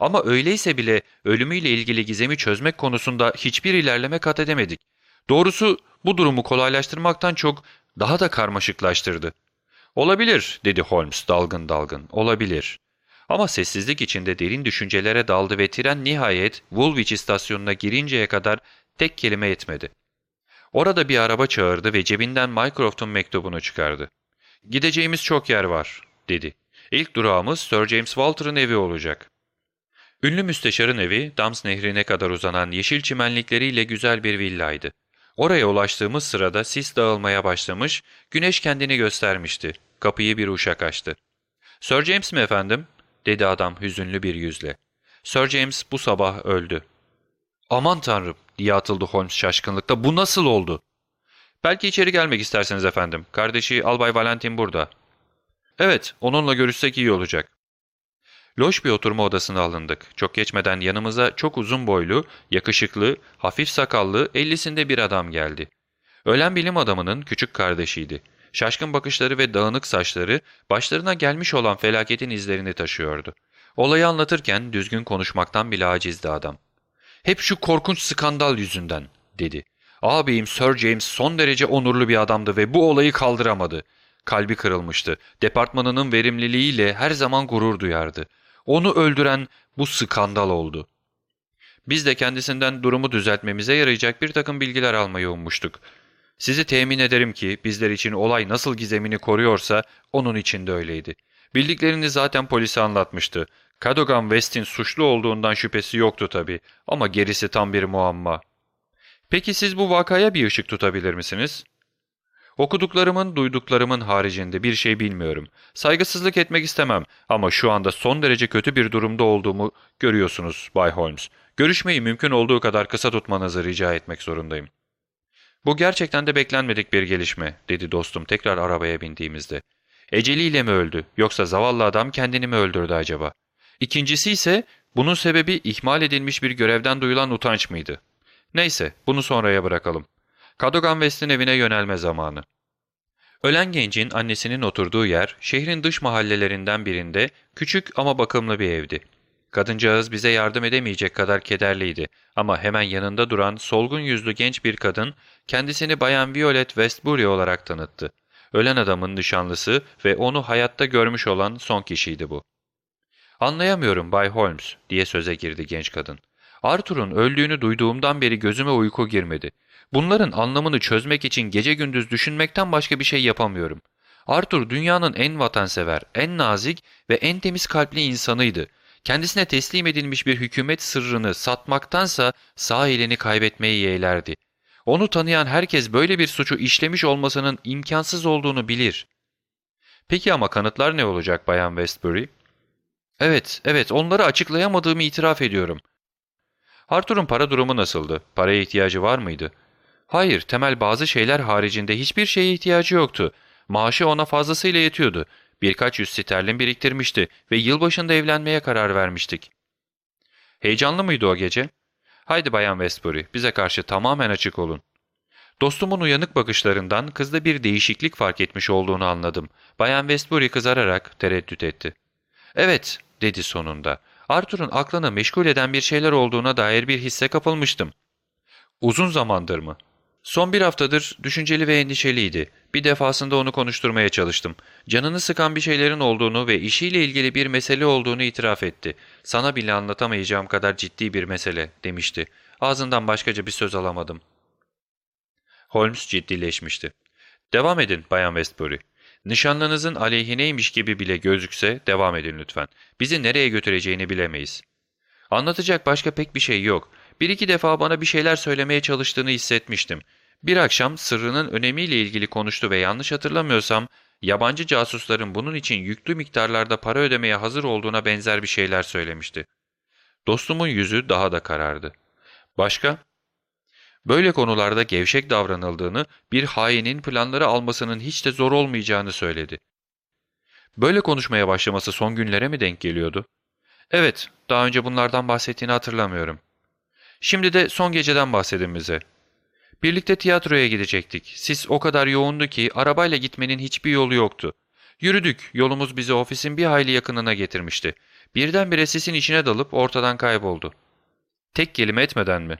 Ama öyleyse bile ölümüyle ilgili gizemi çözmek konusunda hiçbir ilerleme kat edemedik. Doğrusu bu durumu kolaylaştırmaktan çok daha da karmaşıklaştırdı. Olabilir dedi Holmes dalgın dalgın olabilir. Ama sessizlik içinde derin düşüncelere daldı ve tren nihayet Woolwich istasyonuna girinceye kadar tek kelime etmedi. Orada bir araba çağırdı ve cebinden Mycroft'un mektubunu çıkardı. ''Gideceğimiz çok yer var.'' dedi. ''İlk durağımız Sir James Walter'ın evi olacak.'' Ünlü müsteşarın evi Dams Nehri'ne kadar uzanan yeşil çimenlikleriyle güzel bir villaydı. Oraya ulaştığımız sırada sis dağılmaya başlamış, güneş kendini göstermişti. Kapıyı bir uşak açtı. ''Sir James mi efendim?'' dedi adam hüzünlü bir yüzle. Sir James bu sabah öldü. ''Aman tanrım!'' diye atıldı Holmes şaşkınlıkta. ''Bu nasıl oldu?'' ''Belki içeri gelmek isterseniz efendim. Kardeşi Albay Valentin burada.'' ''Evet, onunla görüşsek iyi olacak.'' Loş bir oturma odasına alındık. Çok geçmeden yanımıza çok uzun boylu, yakışıklı, hafif sakallı, ellisinde bir adam geldi. Ölen bilim adamının küçük kardeşiydi. Şaşkın bakışları ve dağınık saçları başlarına gelmiş olan felaketin izlerini taşıyordu. Olayı anlatırken düzgün konuşmaktan bile acizdi adam. ''Hep şu korkunç skandal yüzünden.'' dedi. ''Ağabeyim Sir James son derece onurlu bir adamdı ve bu olayı kaldıramadı. Kalbi kırılmıştı. Departmanının verimliliğiyle her zaman gurur duyardı. Onu öldüren bu skandal oldu. Biz de kendisinden durumu düzeltmemize yarayacak bir takım bilgiler almayı ummuştuk. Sizi temin ederim ki bizler için olay nasıl gizemini koruyorsa onun için de öyleydi. Bildiklerini zaten polise anlatmıştı. Cadogan West'in suçlu olduğundan şüphesi yoktu tabii ama gerisi tam bir muamma. Peki siz bu vakaya bir ışık tutabilir misiniz?'' Okuduklarımın, duyduklarımın haricinde bir şey bilmiyorum. Saygısızlık etmek istemem ama şu anda son derece kötü bir durumda olduğumu görüyorsunuz Bay Holmes. Görüşmeyi mümkün olduğu kadar kısa tutmanızı rica etmek zorundayım. Bu gerçekten de beklenmedik bir gelişme, dedi dostum tekrar arabaya bindiğimizde. Eceliyle mi öldü, yoksa zavallı adam kendini mi öldürdü acaba? İkincisi ise bunun sebebi ihmal edilmiş bir görevden duyulan utanç mıydı? Neyse, bunu sonraya bırakalım. Cadogan West'in evine yönelme zamanı. Ölen gencin annesinin oturduğu yer şehrin dış mahallelerinden birinde küçük ama bakımlı bir evdi. Kadıncağız bize yardım edemeyecek kadar kederliydi ama hemen yanında duran solgun yüzlü genç bir kadın kendisini Bayan Violet Westbury olarak tanıttı. Ölen adamın nişanlısı ve onu hayatta görmüş olan son kişiydi bu. ''Anlayamıyorum Bay Holmes'' diye söze girdi genç kadın. ''Arthur'un öldüğünü duyduğumdan beri gözüme uyku girmedi. Bunların anlamını çözmek için gece gündüz düşünmekten başka bir şey yapamıyorum. Arthur dünyanın en vatansever, en nazik ve en temiz kalpli insanıydı. Kendisine teslim edilmiş bir hükümet sırrını satmaktansa sağ elini kaybetmeyi yeğlerdi. Onu tanıyan herkes böyle bir suçu işlemiş olmasının imkansız olduğunu bilir. Peki ama kanıtlar ne olacak Bayan Westbury? Evet, evet onları açıklayamadığımı itiraf ediyorum. Arthur'un para durumu nasıldı? Paraya ihtiyacı var mıydı? Hayır, temel bazı şeyler haricinde hiçbir şeye ihtiyacı yoktu. Maaşı ona fazlasıyla yetiyordu. Birkaç yüz sterlin biriktirmişti ve yılbaşında evlenmeye karar vermiştik. Heyecanlı mıydı o gece? Haydi Bayan Westbury, bize karşı tamamen açık olun. Dostumun uyanık bakışlarından kızda bir değişiklik fark etmiş olduğunu anladım. Bayan Westbury kızararak tereddüt etti. Evet, dedi sonunda. Arthur'un aklını meşgul eden bir şeyler olduğuna dair bir hisse kapılmıştım. Uzun zamandır mı? Son bir haftadır düşünceli ve endişeliydi. Bir defasında onu konuşturmaya çalıştım. Canını sıkan bir şeylerin olduğunu ve işiyle ilgili bir mesele olduğunu itiraf etti. Sana bile anlatamayacağım kadar ciddi bir mesele demişti. Ağzından başkaca bir söz alamadım. Holmes ciddileşmişti. Devam edin Bayan Westbury. Nişanlınızın aleyhineymiş gibi bile gözükse devam edin lütfen. Bizi nereye götüreceğini bilemeyiz. Anlatacak başka pek bir şey yok. Bir iki defa bana bir şeyler söylemeye çalıştığını hissetmiştim. Bir akşam sırrının önemiyle ilgili konuştu ve yanlış hatırlamıyorsam yabancı casusların bunun için yüklü miktarlarda para ödemeye hazır olduğuna benzer bir şeyler söylemişti. Dostumun yüzü daha da karardı. Başka? Böyle konularda gevşek davranıldığını, bir hainin planları almasının hiç de zor olmayacağını söyledi. Böyle konuşmaya başlaması son günlere mi denk geliyordu? Evet, daha önce bunlardan bahsettiğini hatırlamıyorum. Şimdi de son geceden bahsedin bize. Birlikte tiyatroya gidecektik. Sis o kadar yoğundu ki arabayla gitmenin hiçbir yolu yoktu. Yürüdük, yolumuz bizi ofisin bir hayli yakınına getirmişti. Birdenbire sisin içine dalıp ortadan kayboldu. Tek kelime etmeden mi?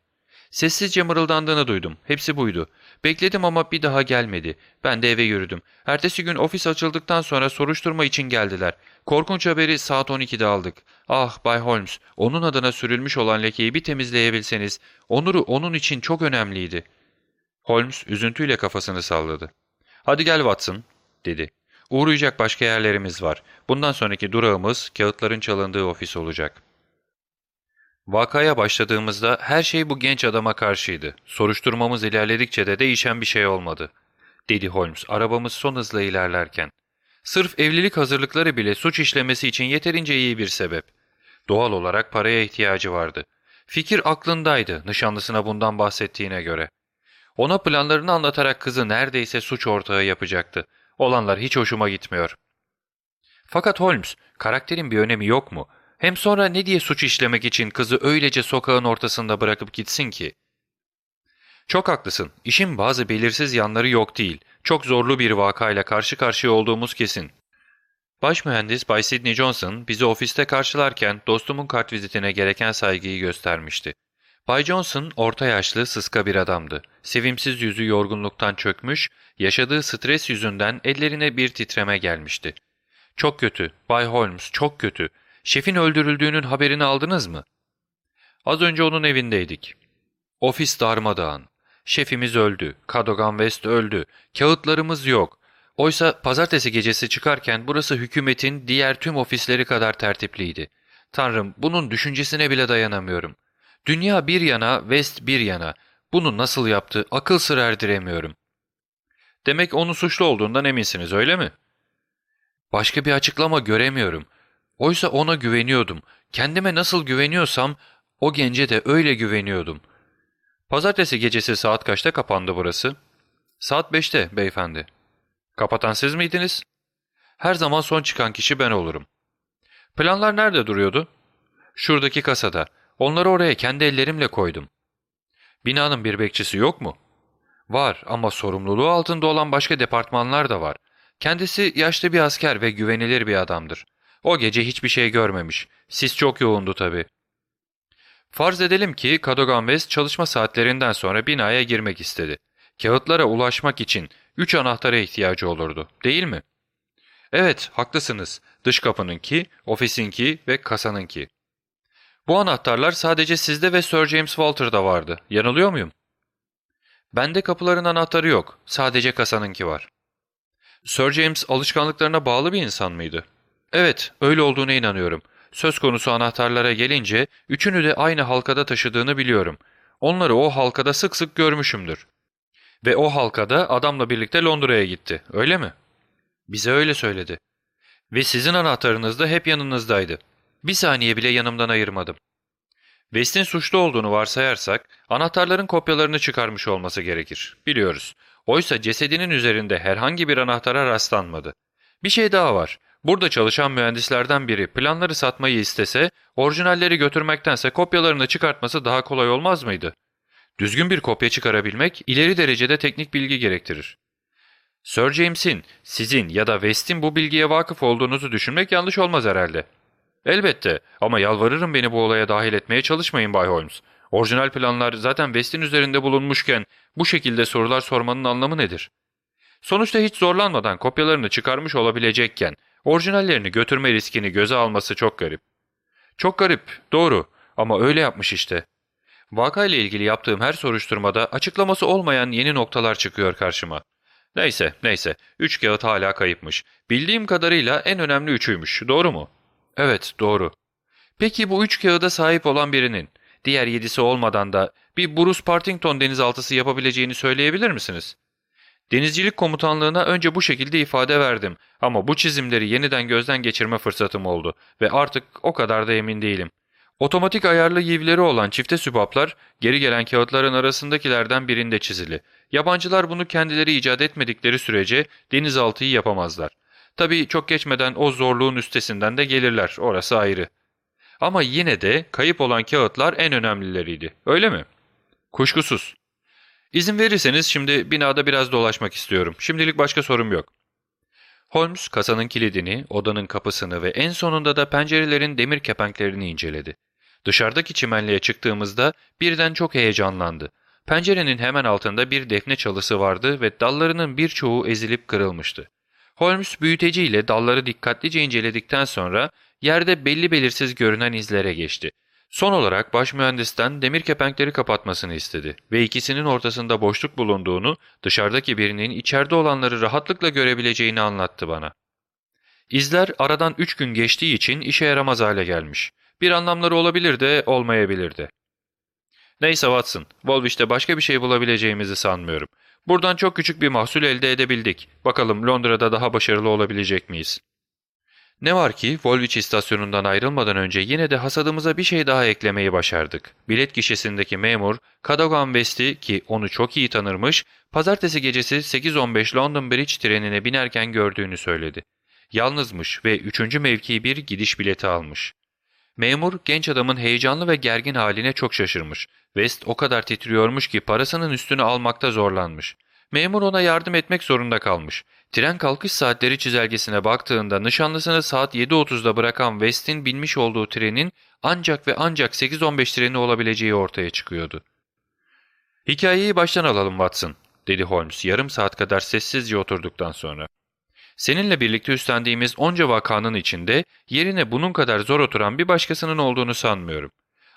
Sessizce mırıldandığını duydum. Hepsi buydu. Bekledim ama bir daha gelmedi. Ben de eve yürüdüm. Ertesi gün ofis açıldıktan sonra soruşturma için geldiler. Korkunç haberi saat 12'de aldık. Ah Bay Holmes, onun adına sürülmüş olan lekeyi bir temizleyebilseniz, onuru onun için çok önemliydi. Holmes üzüntüyle kafasını salladı. ''Hadi gel Watson'' dedi. ''Uğrayacak başka yerlerimiz var. Bundan sonraki durağımız kağıtların çalındığı ofis olacak.'' Vakaya başladığımızda her şey bu genç adama karşıydı. Soruşturmamız ilerledikçe de değişen bir şey olmadı. Dedi Holmes arabamız son hızla ilerlerken. Sırf evlilik hazırlıkları bile suç işlemesi için yeterince iyi bir sebep. Doğal olarak paraya ihtiyacı vardı. Fikir aklındaydı nişanlısına bundan bahsettiğine göre. Ona planlarını anlatarak kızı neredeyse suç ortağı yapacaktı. Olanlar hiç hoşuma gitmiyor. Fakat Holmes, karakterin bir önemi yok mu? Hem sonra ne diye suç işlemek için kızı öylece sokağın ortasında bırakıp gitsin ki? Çok haklısın. İşin bazı belirsiz yanları yok değil. Çok zorlu bir vakayla karşı karşıya olduğumuz kesin. Baş mühendis Bay Sidney Johnson bizi ofiste karşılarken dostumun kartvizitine gereken saygıyı göstermişti. Bay Johnson orta yaşlı sıska bir adamdı. Sevimsiz yüzü yorgunluktan çökmüş, yaşadığı stres yüzünden ellerine bir titreme gelmişti. ''Çok kötü, Bay Holmes, çok kötü. Şefin öldürüldüğünün haberini aldınız mı?'' Az önce onun evindeydik. Ofis darmadağın. Şefimiz öldü, Cadogan West öldü, kağıtlarımız yok. Oysa pazartesi gecesi çıkarken burası hükümetin diğer tüm ofisleri kadar tertipliydi. Tanrım bunun düşüncesine bile dayanamıyorum. Dünya bir yana, West bir yana. Bunu nasıl yaptı akıl sır erdiremiyorum. Demek onun suçlu olduğundan eminsiniz öyle mi? Başka bir açıklama göremiyorum. Oysa ona güveniyordum. Kendime nasıl güveniyorsam o gence de öyle güveniyordum. Pazartesi gecesi saat kaçta kapandı burası? Saat beşte beyefendi. Kapatan siz miydiniz? Her zaman son çıkan kişi ben olurum. Planlar nerede duruyordu? Şuradaki kasada. Onları oraya kendi ellerimle koydum. Binanın bir bekçisi yok mu? Var ama sorumluluğu altında olan başka departmanlar da var. Kendisi yaşlı bir asker ve güvenilir bir adamdır. O gece hiçbir şey görmemiş. Sis çok yoğundu tabii. Farz edelim ki Cadogan West çalışma saatlerinden sonra binaya girmek istedi. Kağıtlara ulaşmak için üç anahtara ihtiyacı olurdu, değil mi? Evet, haklısınız. Dış kapınınki, ofisinki ve kasanınki. Bu anahtarlar sadece sizde ve Sir James Walter'da vardı. Yanılıyor muyum? Bende kapıların anahtarı yok. Sadece kasanınki var. Sir James alışkanlıklarına bağlı bir insan mıydı? Evet, öyle olduğuna inanıyorum. Söz konusu anahtarlara gelince üçünü de aynı halkada taşıdığını biliyorum. Onları o halkada sık sık görmüşümdür. Ve o halkada adamla birlikte Londra'ya gitti, öyle mi? Bize öyle söyledi. Ve sizin anahtarınız da hep yanınızdaydı. Bir saniye bile yanımdan ayırmadım. West'in suçlu olduğunu varsayarsak, anahtarların kopyalarını çıkarmış olması gerekir. Biliyoruz. Oysa cesedinin üzerinde herhangi bir anahtara rastlanmadı. Bir şey daha var. Burada çalışan mühendislerden biri planları satmayı istese, orijinalleri götürmektense kopyalarını çıkartması daha kolay olmaz mıydı? Düzgün bir kopya çıkarabilmek ileri derecede teknik bilgi gerektirir. Sir James'in, sizin ya da West'in bu bilgiye vakıf olduğunuzu düşünmek yanlış olmaz herhalde. Elbette ama yalvarırım beni bu olaya dahil etmeye çalışmayın Bay Holmes. Orijinal planlar zaten West'in üzerinde bulunmuşken bu şekilde sorular sormanın anlamı nedir? Sonuçta hiç zorlanmadan kopyalarını çıkarmış olabilecekken orijinallerini götürme riskini göze alması çok garip. Çok garip, doğru ama öyle yapmış işte. Vakayla ilgili yaptığım her soruşturmada açıklaması olmayan yeni noktalar çıkıyor karşıma. Neyse, neyse. Üç kağıt hala kayıpmış. Bildiğim kadarıyla en önemli üçüymüş. Doğru mu? Evet, doğru. Peki bu üç kağıda sahip olan birinin, diğer yedisi olmadan da bir Bruce Partington denizaltısı yapabileceğini söyleyebilir misiniz? Denizcilik komutanlığına önce bu şekilde ifade verdim ama bu çizimleri yeniden gözden geçirme fırsatım oldu ve artık o kadar da emin değilim. Otomatik ayarlı yivleri olan çifte sübaplar geri gelen kağıtların arasındakilerden birinde çizili. Yabancılar bunu kendileri icat etmedikleri sürece denizaltıyı yapamazlar. Tabii çok geçmeden o zorluğun üstesinden de gelirler, orası ayrı. Ama yine de kayıp olan kağıtlar en önemlileriydi, öyle mi? Kuşkusuz. İzin verirseniz şimdi binada biraz dolaşmak istiyorum. Şimdilik başka sorum yok. Holmes kasanın kilidini, odanın kapısını ve en sonunda da pencerelerin demir kepenklerini inceledi. Dışarıdaki çimenliğe çıktığımızda birden çok heyecanlandı. Pencerenin hemen altında bir defne çalısı vardı ve dallarının birçoğu ezilip kırılmıştı. Holmes büyüteciyle dalları dikkatlice inceledikten sonra yerde belli belirsiz görünen izlere geçti. Son olarak baş mühendisten demir kepenkleri kapatmasını istedi ve ikisinin ortasında boşluk bulunduğunu, dışarıdaki birinin içeride olanları rahatlıkla görebileceğini anlattı bana. İzler aradan üç gün geçtiği için işe yaramaz hale gelmiş. Bir anlamları olabilir de olmayabilir de. Neyse Watson, Woolwich'te başka bir şey bulabileceğimizi sanmıyorum. Buradan çok küçük bir mahsul elde edebildik. Bakalım Londra'da daha başarılı olabilecek miyiz? Ne var ki Woolwich istasyonundan ayrılmadan önce yine de hasadımıza bir şey daha eklemeyi başardık. Bilet gişesindeki memur Cadogan West'i ki onu çok iyi tanırmış, pazartesi gecesi 8.15 London Bridge trenine binerken gördüğünü söyledi. Yalnızmış ve üçüncü mevki bir gidiş bileti almış. Memur genç adamın heyecanlı ve gergin haline çok şaşırmış. West o kadar titriyormuş ki parasının üstünü almakta zorlanmış. Memur ona yardım etmek zorunda kalmış. Tren kalkış saatleri çizelgesine baktığında nişanlısını saat 7.30'da bırakan West'in binmiş olduğu trenin ancak ve ancak 8.15 treni olabileceği ortaya çıkıyordu. ''Hikayeyi baştan alalım Watson.'' dedi Holmes yarım saat kadar sessizce oturduktan sonra. Seninle birlikte üstlendiğimiz onca vakanın içinde yerine bunun kadar zor oturan bir başkasının olduğunu sanmıyorum.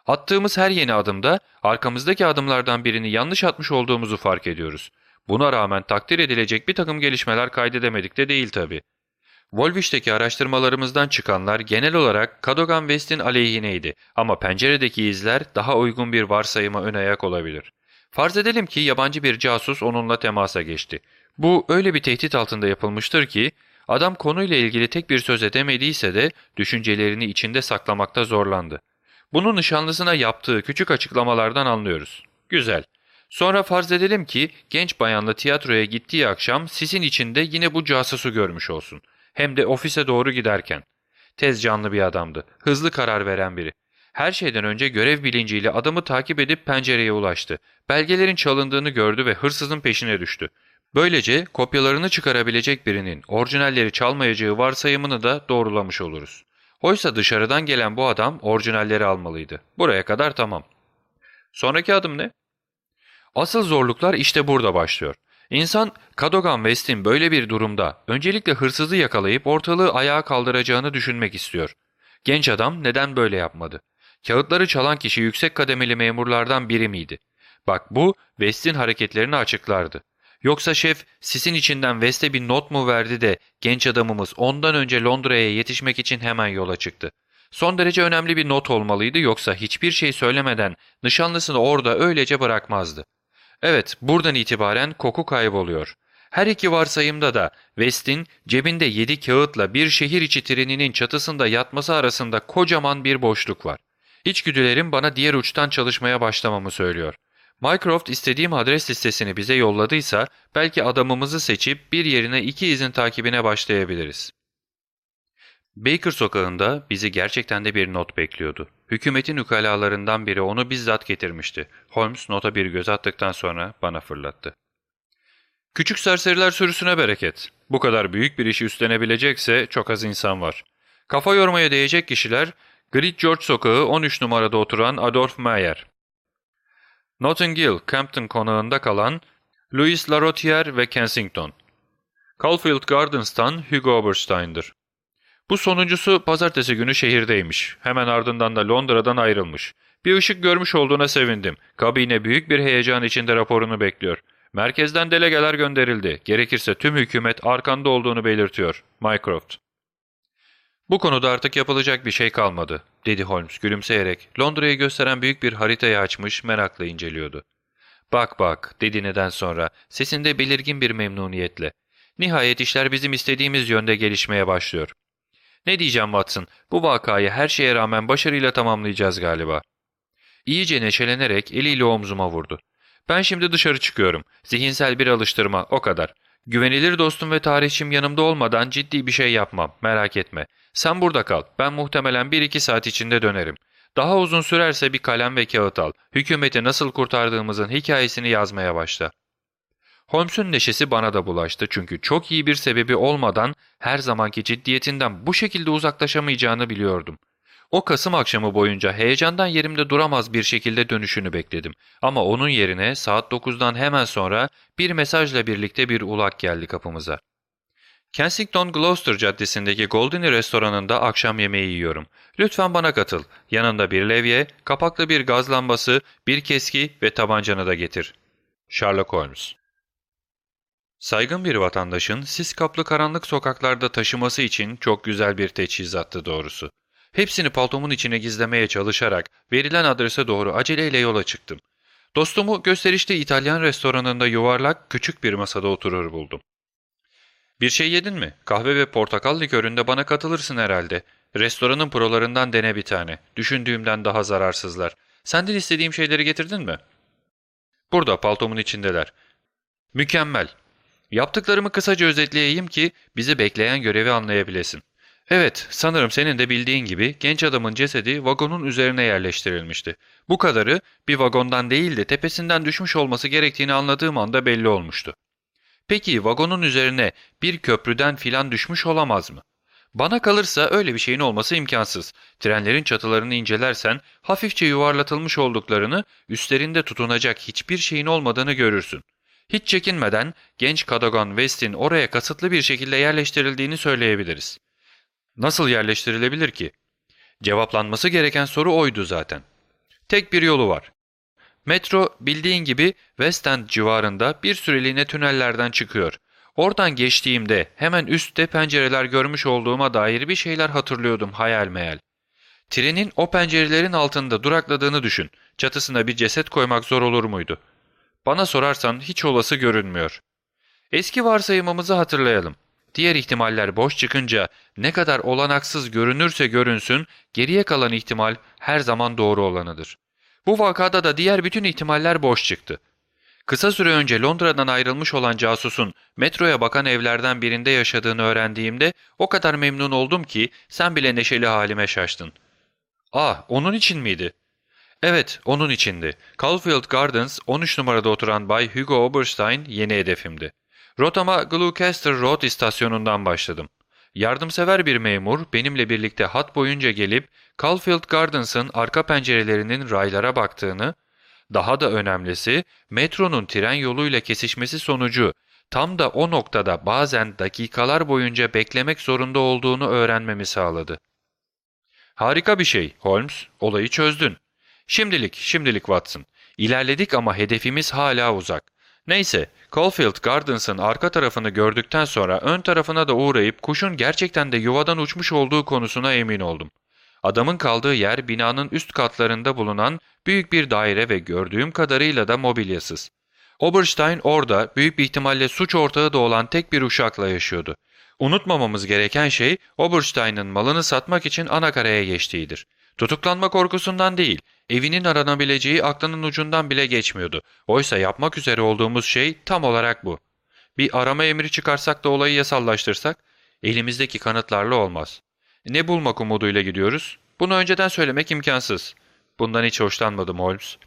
Attığımız her yeni adımda arkamızdaki adımlardan birini yanlış atmış olduğumuzu fark ediyoruz. Buna rağmen takdir edilecek bir takım gelişmeler kaydedemedik de değil tabii. Wolvich'teki araştırmalarımızdan çıkanlar genel olarak Cadogan West'in aleyhineydi ama penceredeki izler daha uygun bir varsayıma ön ayak olabilir. Farz edelim ki yabancı bir casus onunla temasa geçti. Bu öyle bir tehdit altında yapılmıştır ki adam konuyla ilgili tek bir söz edemediyse de düşüncelerini içinde saklamakta zorlandı. Bunu nişanlısına yaptığı küçük açıklamalardan anlıyoruz. Güzel. Sonra farz edelim ki genç bayanla tiyatroya gittiği akşam sisin içinde yine bu casusu görmüş olsun. Hem de ofise doğru giderken. Tez canlı bir adamdı. Hızlı karar veren biri. Her şeyden önce görev bilinciyle adamı takip edip pencereye ulaştı. Belgelerin çalındığını gördü ve hırsızın peşine düştü. Böylece kopyalarını çıkarabilecek birinin orijinalleri çalmayacağı varsayımını da doğrulamış oluruz. Oysa dışarıdan gelen bu adam orijinalleri almalıydı. Buraya kadar tamam. Sonraki adım ne? Asıl zorluklar işte burada başlıyor. İnsan Cadogan West'in böyle bir durumda öncelikle hırsızı yakalayıp ortalığı ayağa kaldıracağını düşünmek istiyor. Genç adam neden böyle yapmadı? Kağıtları çalan kişi yüksek kademeli memurlardan biri miydi? Bak bu West'in hareketlerini açıklardı. Yoksa şef sisin içinden West'e bir not mu verdi de genç adamımız ondan önce Londra'ya yetişmek için hemen yola çıktı. Son derece önemli bir not olmalıydı yoksa hiçbir şey söylemeden nişanlısını orada öylece bırakmazdı. Evet, buradan itibaren koku kayboluyor. Her iki varsayımda da West'in cebinde yedi kağıtla bir şehir içi treninin çatısında yatması arasında kocaman bir boşluk var. İçgüdülerim bana diğer uçtan çalışmaya başlamamı söylüyor. Mycroft istediğim adres listesini bize yolladıysa belki adamımızı seçip bir yerine iki izin takibine başlayabiliriz. Baker sokağında bizi gerçekten de bir not bekliyordu. Hükümetin ukalalarından biri onu bizzat getirmişti. Holmes nota bir göz attıktan sonra bana fırlattı. Küçük serseriler sürüsüne bereket. Bu kadar büyük bir işi üstlenebilecekse çok az insan var. Kafa yormaya değecek kişiler Great George sokağı 13 numarada oturan Adolf Mayer. Notting Hill, Campton konağında kalan Louis Larotier ve Kensington. Caulfield Gardens'tan Hugo Oberstein'dir. Bu sonuncusu pazartesi günü şehirdeymiş. Hemen ardından da Londra'dan ayrılmış. Bir ışık görmüş olduğuna sevindim. Kabine büyük bir heyecan içinde raporunu bekliyor. Merkezden delegeler gönderildi. Gerekirse tüm hükümet arkanda olduğunu belirtiyor. Mycroft. Bu konuda artık yapılacak bir şey kalmadı, dedi Holmes gülümseyerek. Londra'yı gösteren büyük bir haritayı açmış, merakla inceliyordu. Bak bak, dedi neden sonra, sesinde belirgin bir memnuniyetle. Nihayet işler bizim istediğimiz yönde gelişmeye başlıyor. Ne diyeceğim Watson, bu vakayı her şeye rağmen başarıyla tamamlayacağız galiba. İyice neşelenerek eliyle omzuma vurdu. Ben şimdi dışarı çıkıyorum. Zihinsel bir alıştırma, o kadar. Güvenilir dostum ve tarihçim yanımda olmadan ciddi bir şey yapmam, merak etme. Sen burada kal, ben muhtemelen bir iki saat içinde dönerim. Daha uzun sürerse bir kalem ve kağıt al. Hükümeti nasıl kurtardığımızın hikayesini yazmaya başla. Holmes'un neşesi bana da bulaştı çünkü çok iyi bir sebebi olmadan her zamanki ciddiyetinden bu şekilde uzaklaşamayacağını biliyordum. O Kasım akşamı boyunca heyecandan yerimde duramaz bir şekilde dönüşünü bekledim. Ama onun yerine saat 9'dan hemen sonra bir mesajla birlikte bir ulak geldi kapımıza. Kensington Gloucester Caddesi'ndeki Goldini restoranında akşam yemeği yiyorum. Lütfen bana katıl. Yanında bir levye, kapaklı bir gaz lambası, bir keski ve tabancanı da getir. Sherlock Holmes Saygın bir vatandaşın sis kaplı karanlık sokaklarda taşıması için çok güzel bir teçhizattı doğrusu. Hepsini paltomun içine gizlemeye çalışarak verilen adrese doğru aceleyle yola çıktım. Dostumu gösterişli İtalyan restoranında yuvarlak küçük bir masada oturur buldum. Bir şey yedin mi? Kahve ve portakal liköründe bana katılırsın herhalde. Restoranın prolarından dene bir tane. Düşündüğümden daha zararsızlar. Senden istediğim şeyleri getirdin mi? Burada paltomun içindeler. Mükemmel. Yaptıklarımı kısaca özetleyeyim ki bizi bekleyen görevi anlayabilesin. Evet, sanırım senin de bildiğin gibi genç adamın cesedi vagonun üzerine yerleştirilmişti. Bu kadarı bir vagondan değil de tepesinden düşmüş olması gerektiğini anladığım anda belli olmuştu. Peki vagonun üzerine bir köprüden filan düşmüş olamaz mı? Bana kalırsa öyle bir şeyin olması imkansız. Trenlerin çatılarını incelersen hafifçe yuvarlatılmış olduklarını, üstlerinde tutunacak hiçbir şeyin olmadığını görürsün. Hiç çekinmeden genç Cadogan West'in oraya kasıtlı bir şekilde yerleştirildiğini söyleyebiliriz. Nasıl yerleştirilebilir ki? Cevaplanması gereken soru oydu zaten. Tek bir yolu var. Metro bildiğin gibi West End civarında bir süreliğine tünellerden çıkıyor. Oradan geçtiğimde hemen üstte pencereler görmüş olduğuma dair bir şeyler hatırlıyordum hayal meyal. Trenin o pencerelerin altında durakladığını düşün. Çatısına bir ceset koymak zor olur muydu? Bana sorarsan hiç olası görünmüyor. Eski varsayımımızı hatırlayalım. Diğer ihtimaller boş çıkınca ne kadar olanaksız görünürse görünsün, geriye kalan ihtimal her zaman doğru olanıdır. Bu vakada da diğer bütün ihtimaller boş çıktı. Kısa süre önce Londra'dan ayrılmış olan casusun metroya bakan evlerden birinde yaşadığını öğrendiğimde o kadar memnun oldum ki sen bile neşeli halime şaştın. Ah, onun için miydi? Evet, onun içindi. Caulfield Gardens 13 numarada oturan Bay Hugo Oberstein yeni hedefimdi. Rotama Gloucester Road istasyonundan başladım. Yardımsever bir memur benimle birlikte hat boyunca gelip Caulfield Gardens'ın arka pencerelerinin raylara baktığını, daha da önemlisi metronun tren yoluyla kesişmesi sonucu tam da o noktada bazen dakikalar boyunca beklemek zorunda olduğunu öğrenmemi sağladı. Harika bir şey Holmes, olayı çözdün. Şimdilik, şimdilik Watson. İlerledik ama hedefimiz hala uzak. Neyse, Caulfield Gardens'ın arka tarafını gördükten sonra ön tarafına da uğrayıp kuşun gerçekten de yuvadan uçmuş olduğu konusuna emin oldum. Adamın kaldığı yer binanın üst katlarında bulunan büyük bir daire ve gördüğüm kadarıyla da mobilyasız. Oberstein orada büyük bir ihtimalle suç ortağı da olan tek bir uşakla yaşıyordu. Unutmamamız gereken şey Oberstein'ın malını satmak için anakaraya geçtiğidir. Tutuklanma korkusundan değil, evinin aranabileceği aklının ucundan bile geçmiyordu. Oysa yapmak üzere olduğumuz şey tam olarak bu. Bir arama emri çıkarsak da olayı yasallaştırsak, elimizdeki kanıtlarla olmaz. Ne bulmak umuduyla gidiyoruz? Bunu önceden söylemek imkansız. Bundan hiç hoşlanmadım Holmes.